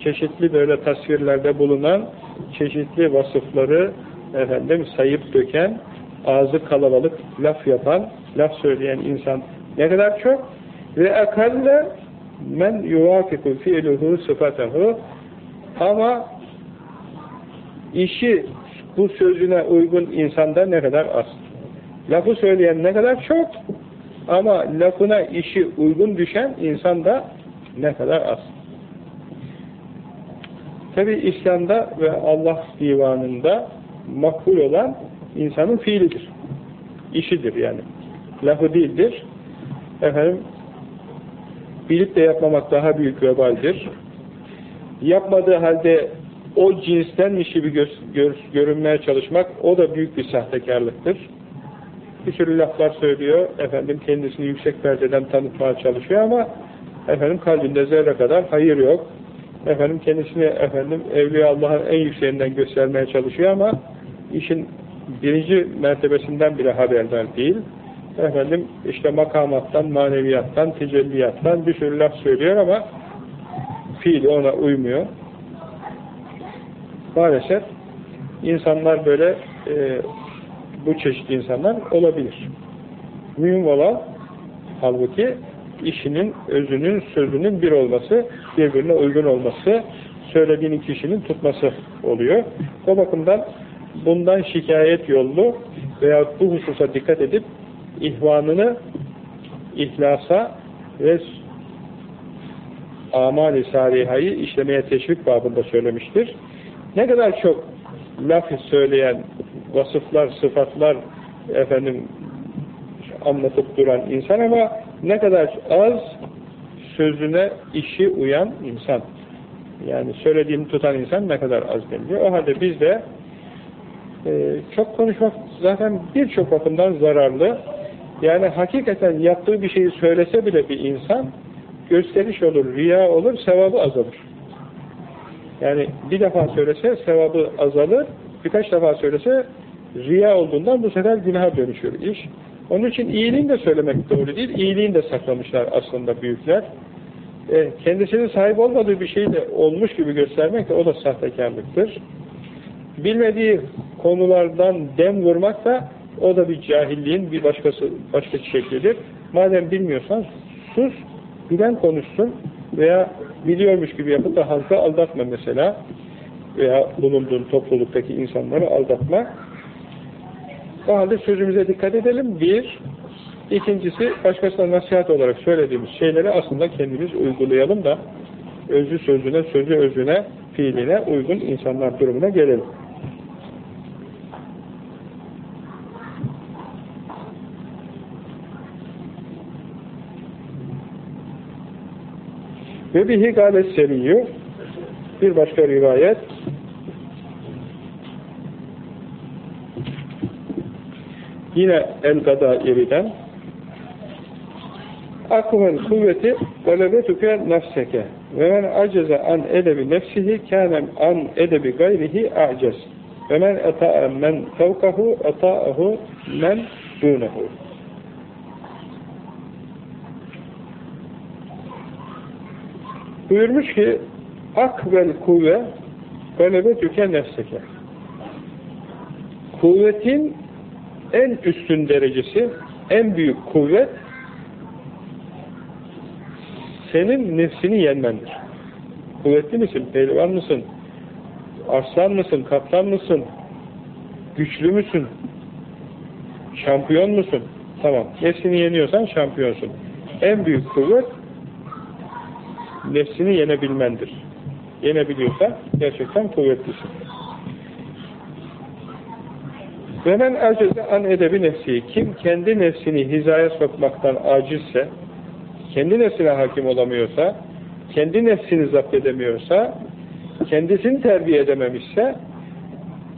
S1: çeşitli böyle tasvirlerde bulunan çeşitli vasıfları efendim sayıp döken ağzı kalabalık laf yapan laf söyleyen insan ne kadar çok ve akalle men yuvafiku fi'luhu sıfatahu ama işi bu sözüne uygun insanda ne kadar az. Lafı söyleyen ne kadar çok ama lafına işi uygun düşen insanda ne kadar az. Tabi İslam'da ve Allah divanında makbul olan insanın fiilidir. İşidir yani. Lafı değildir. Efendim bilip de yapmamak daha büyük vebaldir. Yapmadığı halde o cinstenmiş gibi gö gör görünmeye çalışmak o da büyük bir sahtekarlıktır. Bir sürü laflar söylüyor, efendim kendisini yüksek perdeden tanıtmaya çalışıyor ama efendim kalbinde zerre kadar hayır yok. Efendim kendisini efendim Evliya Allah'ın en yükseğinden göstermeye çalışıyor ama işin birinci mertebesinden bile haberdar değil. Efendim işte makamattan, maneviyattan, tecelliyattan bir sürü laf söylüyor ama fiili ona uymuyor maalesef insanlar böyle e, bu çeşit insanlar olabilir. Mühim olan halbuki işinin, özünün, sözünün bir olması, birbirine uygun olması, söylediğini kişinin tutması oluyor. O bakımdan bundan şikayet yollu veya bu hususa dikkat edip ihvanını ihlasa ve amali salihayı işlemeye teşvik babında söylemiştir. Ne kadar çok laf söyleyen, vasıflar, sıfatlar efendim anlatıp duran insan ama ne kadar az sözüne işi uyan insan. Yani söylediğini tutan insan ne kadar az deniliyor. O halde biz de e, çok konuşmak zaten birçok bakımdan zararlı. Yani hakikaten yaptığı bir şeyi söylese bile bir insan gösteriş olur, riya olur, sevabı azalır. Yani bir defa söylese sevabı azalır, birkaç defa söylese riya olduğundan bu sefer günaha dönüşür iş. Onun için iyiliğini de söylemek doğru değil, iyiliğini de saklamışlar aslında büyükler. E, kendisinin sahip olmadığı bir şeyi de olmuş gibi göstermek de o da sahtekarlıktır. Bilmediği konulardan dem vurmak da o da bir cahilliğin bir başkası başka şeklidir. Madem bilmiyorsan sus, bilen konuşsun veya biliyormuş gibi yapıp da halka aldatma mesela veya bulunduğun topluluktaki insanları aldatma. O halde sözümüze dikkat edelim. Bir, ikincisi başkasına nasihat olarak söylediğimiz şeyleri aslında kendimiz uygulayalım da özü sözüne, sözü özüne, fiiline uygun insanlar durumuna gelelim. Ve bihi gâlet seriyyü bir başka rivayet. Yine El-Gadairi'den Akımın kuvveti galebetuke nefseke. Ve men aceze an edebi nefsihi kânem an edebi gayrihi a'cez. Ve men eta'e men fevkahu eta'ahu men dûnehu. Buyurmuş ki akvel kuvve galebe tüken nefseke. Kuvvetin en üstün derecesi, en büyük kuvvet senin nefsini yenmendir. Kuvvetli misin? Pehlivan mısın? Arslan mısın? Kaptan mısın? Güçlü müsün? Şampiyon musun? Tamam. Nefsini yeniyorsan şampiyonsun. En büyük kuvvet nefsini yenebilmendir. Yenebiliyorsa gerçekten kuvvetlisin. Ve men acize an edebi nefsi. Kim kendi nefsini hizaya sokmaktan acizse, kendi nefsine hakim olamıyorsa, kendi nefsini zapt edemiyorsa, kendisini terbiye edememişse,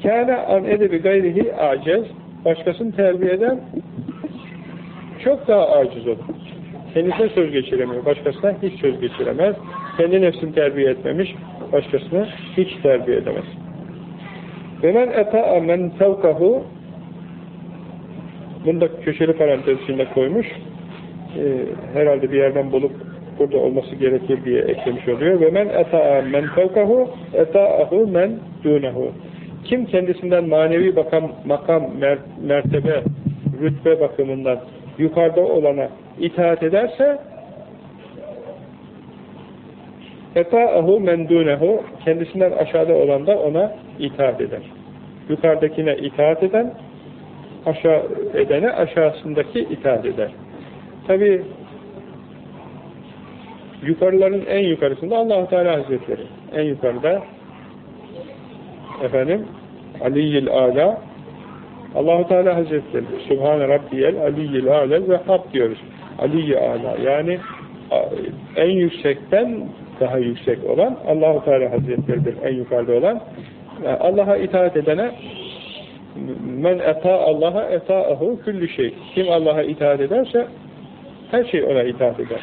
S1: kâne an edebi gayrihi aciz, başkasını terbiye eden çok daha aciz olur. Kendisine söz geçiremiyor, başkasına hiç söz geçiremez. Kendi nefsini terbiye etmemiş, başkasını hiç terbiye edemez. Men eta'a men fevkahu bunu da köşeli parantez içinde koymuş. Ee, herhalde bir yerden bulup burada olması gerekir diye eklemiş oluyor. Men eta'a men fevkahu eta'ahu men dunehu. Kim kendisinden manevi bakam, makam, mer mertebe, rütbe bakımından yukarıda olana itaat ederse eta'ahu men dunehu kendisinden aşağıda olan da ona itaat eder. Yukarıdakine itaat eden aşağı edene aşağısındaki itaat eder. Tabi yukarıların en yukarısında allah Teala Hazretleri. En yukarıda efendim Aliyyil Ala Allahu Teala Hazretleri Sübhane Rabbiyel Aliyyil Ala ve Hab diyoruz. Aliyyi Ala yani en yüksekten daha yüksek olan Allahu Teala Hazretleri'dir en yukarıda olan. Allah'a itaat edene men eta Allah'a eta'ahu küllü şey. Kim Allah'a itaat ederse her şey ona itaat eder.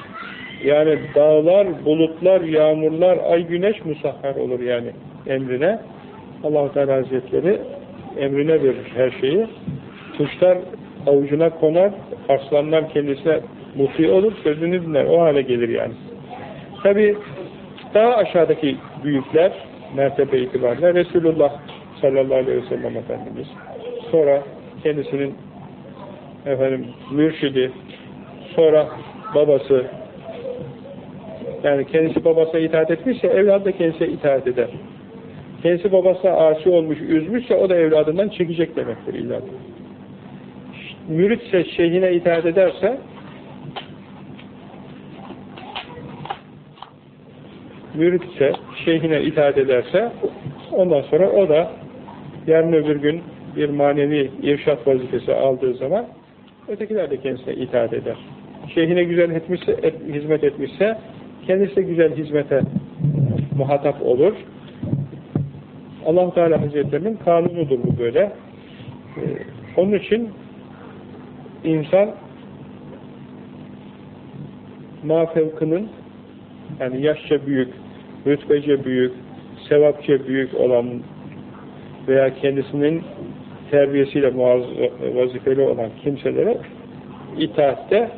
S1: Yani dağlar, bulutlar, yağmurlar, ay, güneş musahhar olur yani emrine. allah Teala Hazretleri emrine verir her şeyi. Kuşlar avucuna konar, aslanlar kendisine muti olur, sözünü dinler. O hale gelir yani. Tabi daha aşağıdaki büyükler, mertebe itibariyle Resulullah sallallahu aleyhi ve sellem Efendimiz. Sonra kendisinin efendim mürşidi, sonra babası, yani kendisi babasına itaat etmişse evladı da kendisine itaat eder. Kendisi babasına asi olmuş, üzmüşse o da evladından çekecek demektir illa. Müritse şeyhine itaat ederse müritse, şeyhine itaat ederse ondan sonra o da yarın öbür gün bir manevi irşat vazifesi aldığı zaman ötekiler de kendisine itaat eder. Şeyhine güzel etmişse, et, hizmet etmişse kendisi de güzel hizmete muhatap olur. allah Teala Hazretlerinin kanunudur bu böyle. Ee, onun için insan mafevkının yani yaşça büyük, rütbece büyük, sevapça büyük olan veya kendisinin terbiyesiyle vazifeli olan kimselere itaatte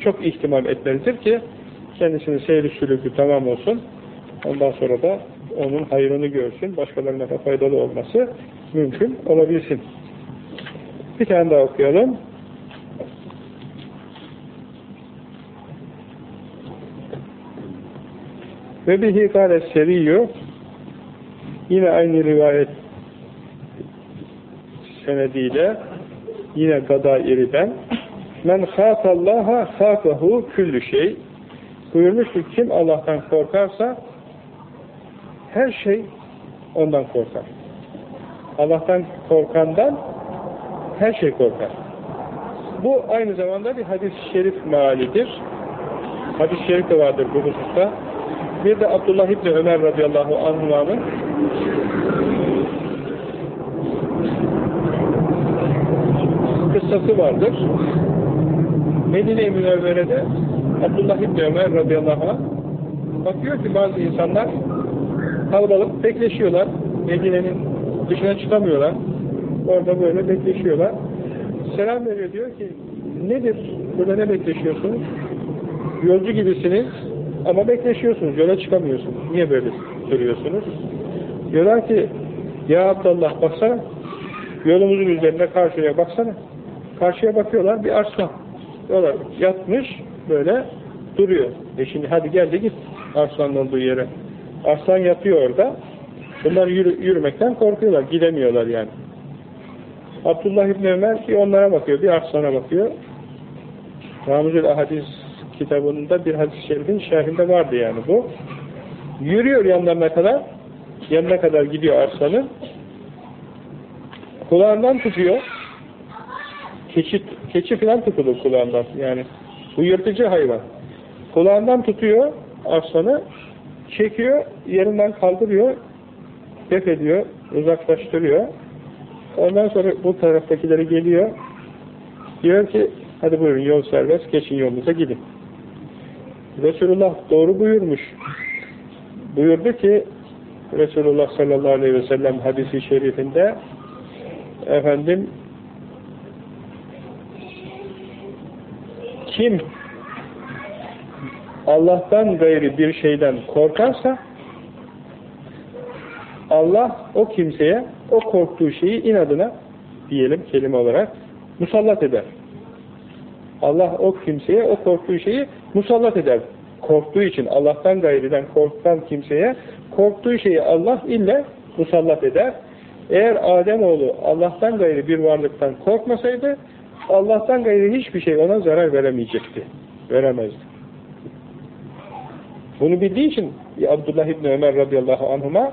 S1: çok ihtimam etmelidir ki kendisinin seyri sülükü tamam olsun. Ondan sonra da onun hayrını görsün, başkalarına da faydalı olması mümkün olabilsin. Bir tane daha okuyalım. Ve bihi gâle seriyyü yine aynı rivayet senediyle yine Gadairi'den men khâfallaha khâfehu küllü şey buyurmuş ki kim Allah'tan korkarsa her şey ondan korkar. Allah'tan korkandan her şey korkar. Bu aynı zamanda bir hadis-i şerif mealidir. Hadis-i şerif de vardır bu hususta. Bir de Abdullah İbni Ömer radıyallahu anh'ın kıssası vardır. Medine-i Münevvere'de Abdullah İbni Ömer radıyallahu anh bakıyor ki bazı insanlar kalabalık bekleşiyorlar. Medine'nin dışına çıkamıyorlar. Orada böyle bekleşiyorlar. Selam veriyor diyor ki nedir? Burada ne bekleşiyorsunuz? Yolcu gibisiniz ama bekleşiyorsunuz. Yola çıkamıyorsunuz. Niye böyle duruyorsunuz? Diyorlar ki ya Abdullah baksana yolumuzun üzerinde karşıya baksana. Karşıya bakıyorlar bir arslan. Diyorlar yatmış böyle duruyor. E şimdi hadi gel de git arslanın olduğu yere. Arslan yatıyor orada. Bunlar yürü, yürümekten korkuyorlar. Gidemiyorlar yani. Abdullah İbni Ömer ki onlara bakıyor. Bir arslana bakıyor. Ramuzül Ahadis kitabında bir hadis-i şerifin şerhinde vardı yani bu. Yürüyor yanlarına kadar. Yanına kadar gidiyor arslanın. kulağından tutuyor. Keçi, keçi falan tutulur kulağından. Yani bu yırtıcı hayvan. Kulağından tutuyor aslanı, çekiyor, yerinden kaldırıyor, def ediyor, uzaklaştırıyor. Ondan sonra bu taraftakileri geliyor, diyor ki, hadi buyurun yol serbest, geçin yolunuza gidin. Resulullah doğru buyurmuş. Buyurdu ki, Resulullah sallallahu aleyhi ve sellem hadisi şerifinde, efendim, kim Allah'tan gayri bir şeyden korkarsa Allah o kimseye o korktuğu şeyi inadına diyelim kelime olarak musallat eder. Allah o kimseye o korktuğu şeyi musallat eder. Korktuğu için Allah'tan gayriden korkan kimseye korktuğu şeyi Allah ille musallat eder. Eğer Ademoğlu Allah'tan gayri bir varlıktan korkmasaydı Allah'tan gayri hiçbir şey ona zarar veremeyecekti. Veremezdi. Bunu bildiği için Abdullah İbni Ömer radıyallahu anhuma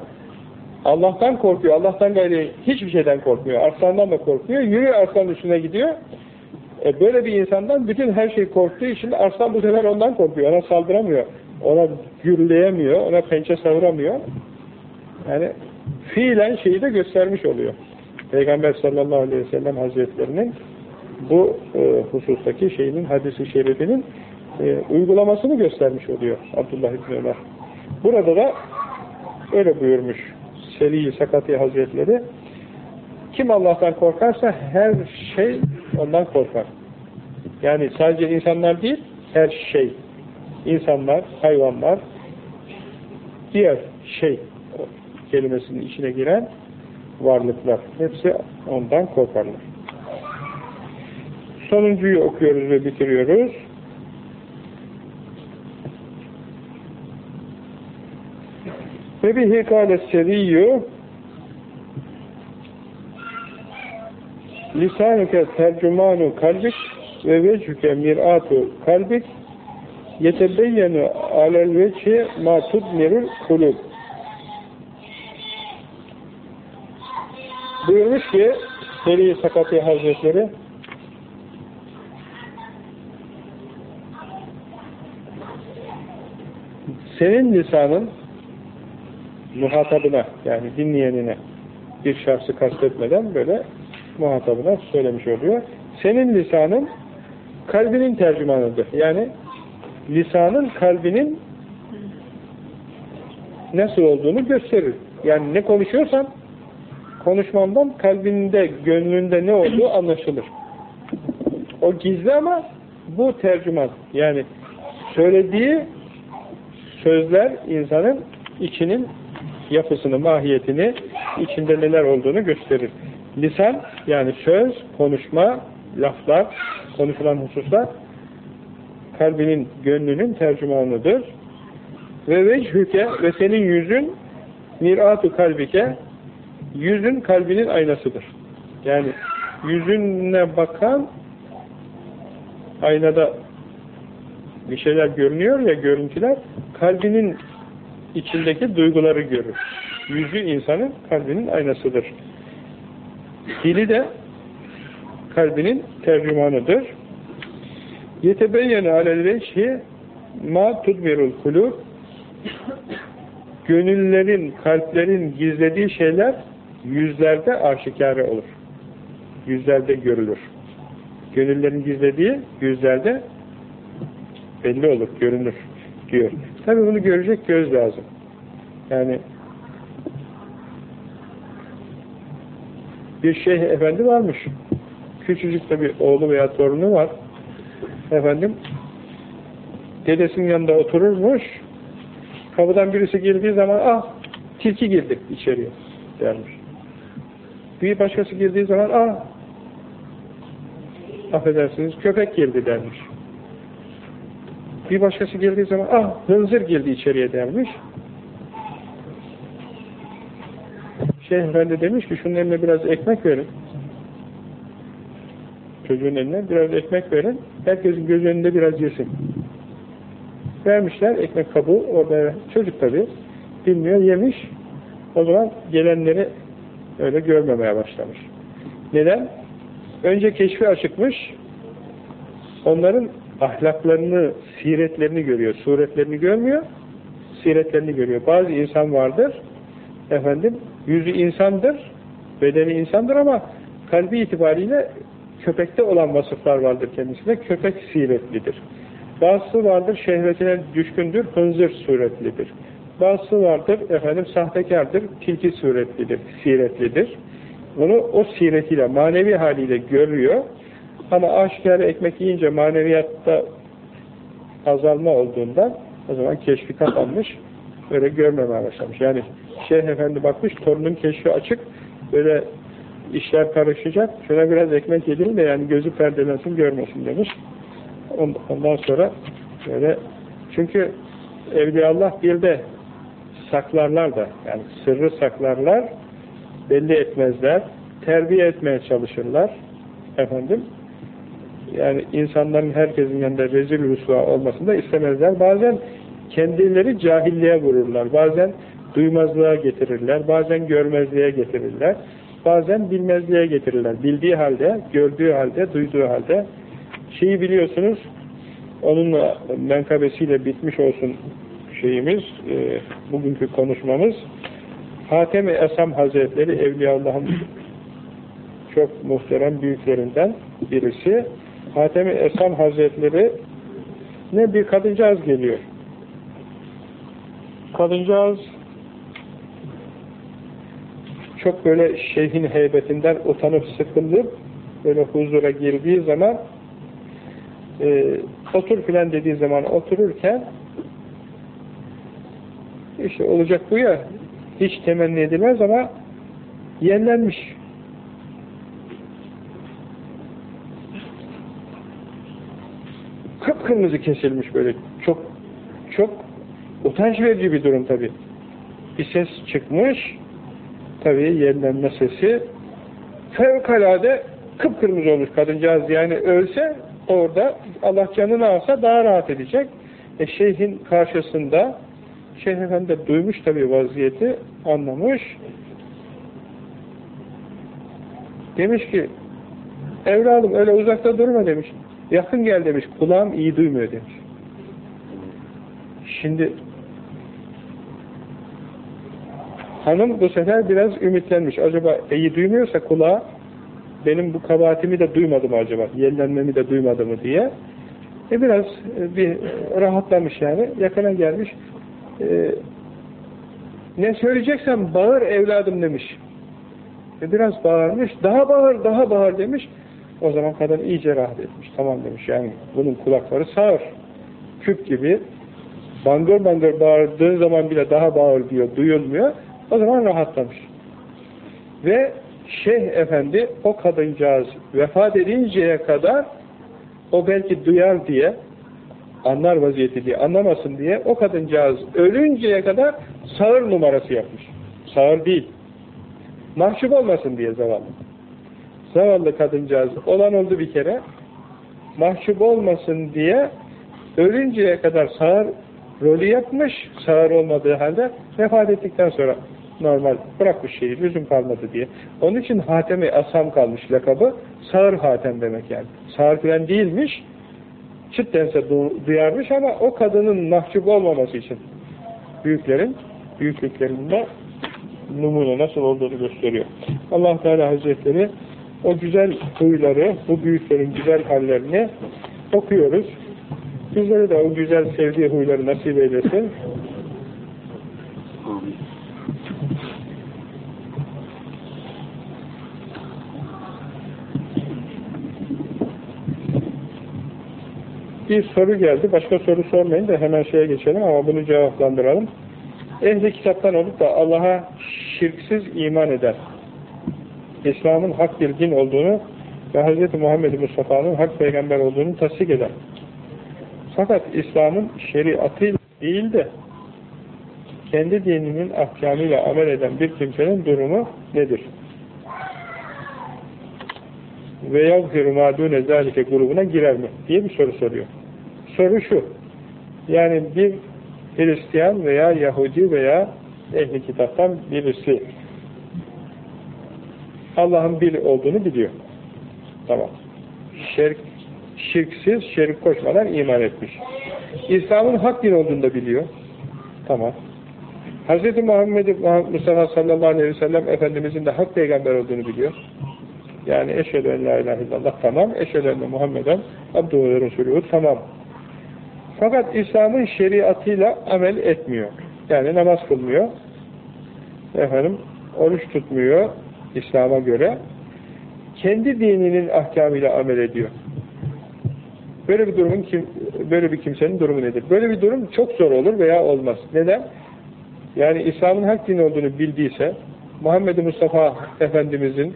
S1: Allah'tan korkuyor. Allah'tan gayri hiçbir şeyden korkmuyor. Arslandan da korkmuyor. Yürüyor arslan üstüne gidiyor. E böyle bir insandan bütün her şey korktuğu için arslan bu sefer ondan korkuyor. Ona saldıramıyor. Ona gürleyemiyor. Ona pençe savuramıyor. Yani fiilen şeyi de göstermiş oluyor. Peygamber sallallahu aleyhi ve sellem hazretlerinin bu e, husustaki şeyinin hadisi şerifinin e, uygulamasını göstermiş oluyor Abdullah İbni Ömer. Burada da öyle buyurmuş Seli Sakati Hazretleri kim Allah'tan korkarsa her şey ondan korkar. Yani sadece insanlar değil, her şey. İnsanlar, hayvanlar, diğer şey kelimesinin içine giren varlıklar. Hepsi ondan korkarlar. Sonuncuyu okuyoruz ve bitiriyoruz. Ve bihi kâle seriyyü lisanuke tercümanu kalbik ve vecüke mir'atu kalbik yetebeyyenu alel veçhi ma tudmirul kulub. Buyurmuş ki Seri Sakati Hazretleri senin lisanın muhatabına yani dinleyenine bir şahsı kastetmeden böyle muhatabına söylemiş oluyor. Senin lisanın kalbinin tercümanıdır. Yani lisanın kalbinin nasıl olduğunu gösterir. Yani ne konuşuyorsan konuşmamdan kalbinde, gönlünde ne olduğu anlaşılır. O gizli ama bu tercüman. Yani söylediği sözler insanın içinin yapısını, mahiyetini, içinde neler olduğunu gösterir. Lisan, yani söz, konuşma, laflar, konuşulan hususlar, kalbinin, gönlünün tercümanıdır. Ve vechüke ve senin yüzün miratu kalbike yüzün kalbinin aynasıdır. Yani yüzüne bakan aynada bir şeyler görünüyor ya görüntüler kalbinin içindeki duyguları görür. Yüzü insanın kalbinin aynasıdır. Dili de kalbinin tercümanıdır. Yetebeyyene alel veçhi ma tudmirul kulub gönüllerin, kalplerin gizlediği şeyler yüzlerde aşikare olur. Yüzlerde görülür. Gönüllerin gizlediği yüzlerde belli olur, görünür diyor. Tabi bunu görecek göz lazım. Yani bir şeyh efendi varmış. Küçücük de bir oğlu veya torunu var. Efendim dedesinin yanında otururmuş. Kapıdan birisi girdiği zaman ah tilki girdi içeriye dermiş. Bir başkası girdiği zaman ah affedersiniz köpek girdi dermiş. Bir başkası girdiği zaman ah hınzır girdi içeriye dermiş. Şeyh Efendi demiş ki şunun eline biraz ekmek verin. Çocuğun eline biraz ekmek verin. Herkesin göz önünde biraz yesin. Vermişler ekmek kabuğu. Orada çocuk tabi bilmiyor yemiş. O zaman gelenleri öyle görmemeye başlamış. Neden? Önce keşfi açıkmış, onların ahlaklarını, siretlerini görüyor, suretlerini görmüyor, siretlerini görüyor. Bazı insan vardır, efendim, yüzü insandır, bedeni insandır ama kalbi itibariyle köpekte olan vasıflar vardır kendisinde, köpek siretlidir. Bazısı vardır, şehvetine düşkündür, hınzır suretlidir. Bazısı vardır, efendim, sahtekardır, tilki suretlidir, siretlidir. Bunu o siretiyle, manevi haliyle görüyor. Ama aşikar ekmek yiyince maneviyatta azalma olduğundan o zaman keşfi kapanmış, böyle görmemeye başlamış. Yani Şeyh Efendi bakmış, torunun keşfi açık, böyle işler karışacak, şuna biraz ekmek yedirin de yani gözü perdelensin, görmesin demiş. Ondan sonra böyle, çünkü Evliyaullah bir de saklarlar da, yani sırrı saklarlar, belli etmezler, terbiye etmeye çalışırlar, efendim, yani insanların herkesin yanında rezil rüsva olmasını da istemezler. Bazen kendileri cahilliğe vururlar. Bazen duymazlığa getirirler. Bazen görmezliğe getirirler. Bazen bilmezliğe getirirler. Bildiği halde, gördüğü halde, duyduğu halde. Şeyi biliyorsunuz, onunla menkabesiyle bitmiş olsun şeyimiz, e, bugünkü konuşmamız. Hatem-i Esam Hazretleri Evliyaullah'ın çok muhterem büyüklerinden birisi. Hatem-i Esam Hazretleri ne bir kadıncağız geliyor. Kadıncağız çok böyle şeyhin heybetinden utanıp sıkılıp böyle huzura girdiği zaman e, otur filan dediği zaman otururken işte olacak bu ya hiç temenni edilmez ama yenlenmiş. Kıpkırmızı kesilmiş böyle. Çok çok utanç verici bir durum tabi. Bir ses çıkmış. Tabi yenilenme sesi fevkalade kıpkırmızı olmuş kadıncağız yani ölse orada Allah canını alsa daha rahat edecek. E şeyhin karşısında Şeyh Efendi duymuş tabi vaziyeti anlamış. Demiş ki evladım öyle uzakta durma demiş. Yakın gel demiş. Kulağım iyi duymuyor demiş. Şimdi hanım bu sefer biraz ümitlenmiş. Acaba iyi duymuyorsa kulağı benim bu kabahatimi de duymadı mı acaba? Yenilenmemi de duymadı mı diye. E biraz e, bir rahatlamış yani. Yakına gelmiş. E, ne söyleyeceksen bağır evladım demiş. E biraz bağırmış. Daha bağır, daha bağır demiş. O zaman kadın iyice rahat etmiş. Tamam demiş yani bunun kulakları sağır. Küp gibi bangır bangır bağırdığın zaman bile daha bağır diyor, duyulmuyor. O zaman rahatlamış. Ve Şeyh Efendi o kadıncağız vefat edinceye kadar o belki duyar diye anlar vaziyeti diye, anlamasın diye o kadıncağız ölünceye kadar sağır numarası yapmış. Sağır değil. Mahcup olmasın diye zavallı. Zavallı kadıncağız olan oldu bir kere mahcup olmasın diye ölünceye kadar sağır rolü yapmış, sağır olmadığı halde vefat ettikten sonra normal bırakmış şeyi, lüzum kalmadı diye. Onun için Hatem-i Asam kalmış lakabı, sağır Hatem demek yani. Sağır falan değilmiş, çıt dense duyarmış ama o kadının mahcup olmaması için büyüklerin, büyüklüklerinde numune nasıl olduğunu gösteriyor. allah Teala Hazretleri o güzel huyları, bu büyüklerin güzel hallerini okuyoruz. Bizlere de o güzel sevdiği huyları nasip eylesin. Bir soru geldi. Başka soru sormayın da hemen şeye geçelim ama bunu cevaplandıralım. Ehli kitaptan olup da Allah'a şirksiz iman eder. İslam'ın hak bir din olduğunu ve Hz. Muhammed Mustafa'nın hak peygamber olduğunu tasdik eder. Fakat İslam'ın şeriatı değil de kendi dininin ahkamıyla amel eden bir kimsenin durumu nedir? Ve yavfiru madune zalike grubuna girer mi? diye bir soru soruyor. Soru şu. Yani bir Hristiyan veya Yahudi veya ehli kitaptan birisi Allah'ın bir olduğunu biliyor. Tamam. Şirk, şirksiz, şirk koşmadan iman etmiş. İslam'ın hak din olduğunu da biliyor. Tamam. Hz. Muhammed Mustafa sallallahu aleyhi ve sellem Efendimizin de hak peygamber olduğunu biliyor. Yani eşhedü en la ilahe illallah tamam, eşhedü enne Muhammeden abduhu ve resulühü tamam. Fakat İslam'ın şeriatıyla amel etmiyor. Yani namaz kılmıyor. Efendim, oruç tutmuyor İslam'a göre. Kendi dininin ahkamıyla amel ediyor. Böyle bir durumun kim, böyle bir kimsenin durumu nedir? Böyle bir durum çok zor olur veya olmaz. Neden? Yani İslam'ın hak dini olduğunu bildiyse, Muhammed Mustafa Efendimizin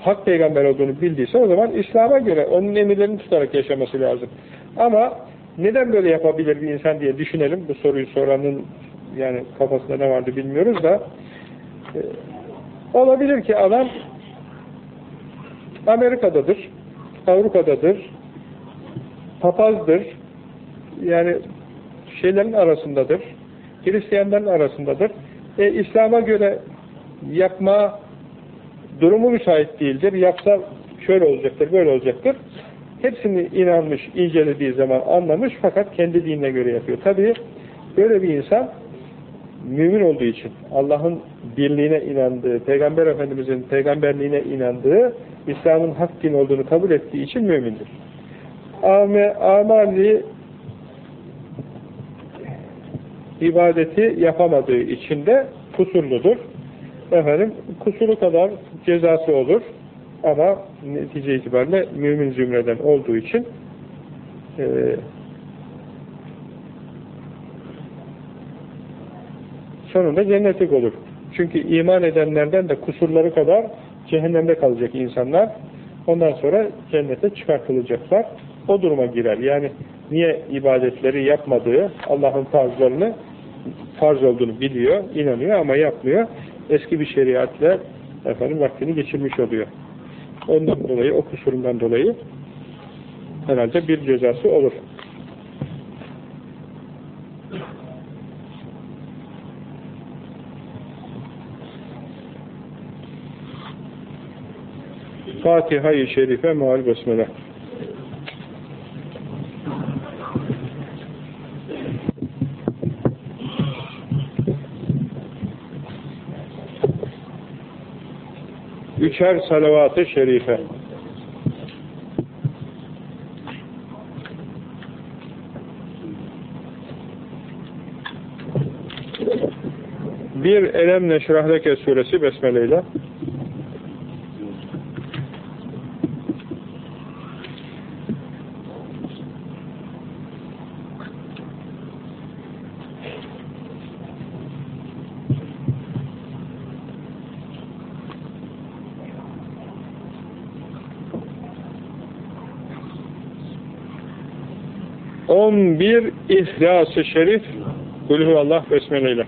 S1: hak peygamber olduğunu bildiyse o zaman İslam'a göre onun emirlerini tutarak yaşaması lazım. Ama neden böyle yapabilir bir insan diye düşünelim. Bu soruyu soranın yani kafasında ne vardı bilmiyoruz da e, olabilir ki adam Amerika'dadır, Avrupa'dadır, papazdır, yani şeylerin arasındadır, Hristiyanların arasındadır. E, İslam'a göre yapma durumu müsait değildir. Yapsa şöyle olacaktır, böyle olacaktır. Hepsini inanmış, incelediği zaman anlamış fakat kendi dinine göre yapıyor. Tabii böyle bir insan mümin olduğu için, Allah'ın birliğine inandığı, Peygamber Efendimiz'in peygamberliğine inandığı, İslam'ın hak din olduğunu kabul ettiği için mümindir. Amali ibadeti yapamadığı için de kusurludur. Efendim, kusuru kadar cezası olur. Ama netice itibariyle mümin zümreden olduğu için e, sonunda cennetlik olur. Çünkü iman edenlerden de kusurları kadar cehennemde kalacak insanlar. Ondan sonra cennete çıkartılacaklar. O duruma girer. Yani niye ibadetleri yapmadığı, Allah'ın farzlarını farz olduğunu biliyor, inanıyor ama yapmıyor. Eski bir şeriatla efendim vaktini geçirmiş oluyor. Ondan dolayı, o kusurundan dolayı herhalde bir cezası olur. Fatiha-i Şerife Muhal Besmele Üçer salavat-ı şerife. Bir Elem Neşrahleke suresi Besmele ile On bir İhlas-ı Şerif. Kulhu Allah Besmele ile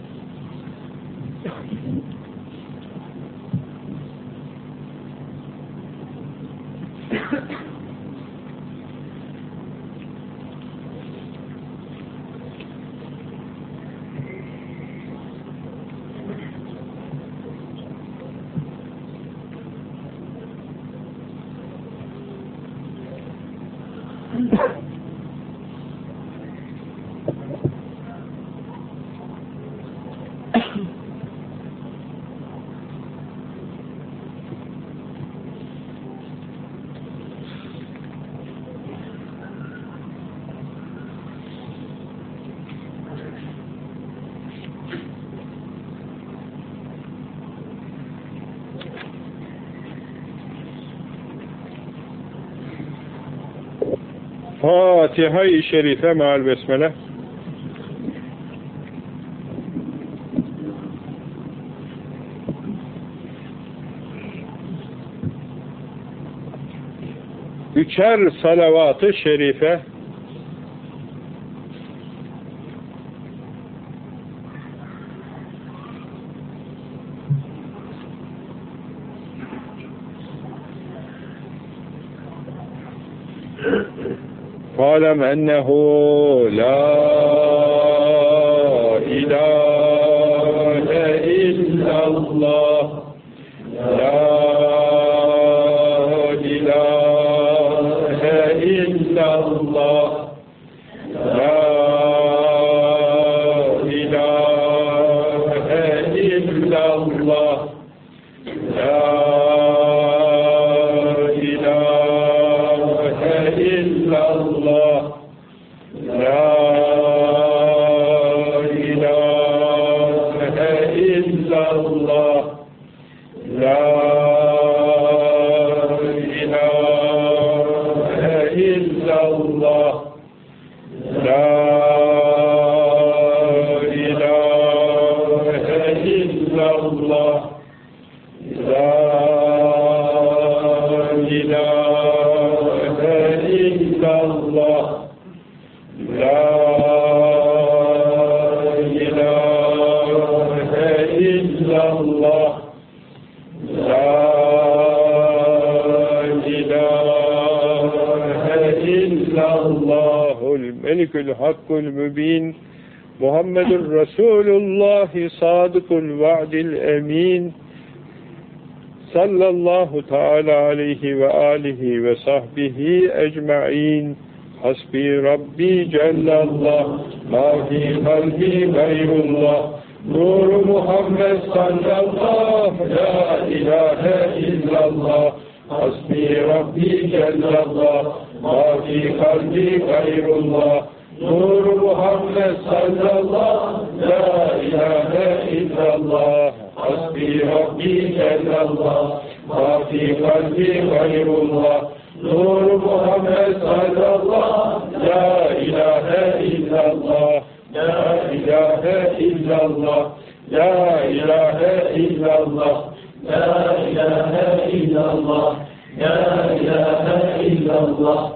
S1: Fatiha-i Şerife meal besmele. Üçer salavat-ı şerife واعلم أنه لا محمد رسول الله
S2: صادق الوعد الأمين صلى الله تعالى عليه وآله وصحبه أجمعين حسبي ربي جل الله ما في قلبي غير الله نور محمد صلى الله لا إله إلا الله حسبي ربي جل الله ما في قلبي غير الله Nur Muhammed sallallahu la ilahe illallah hasbi rabbi cellallah ma fi kalbi gayrullah. Nur Muhammed sallallahu la ilahe illallah La ilahe illallah La ilahe illallah La ilahe illallah La ilahe illallah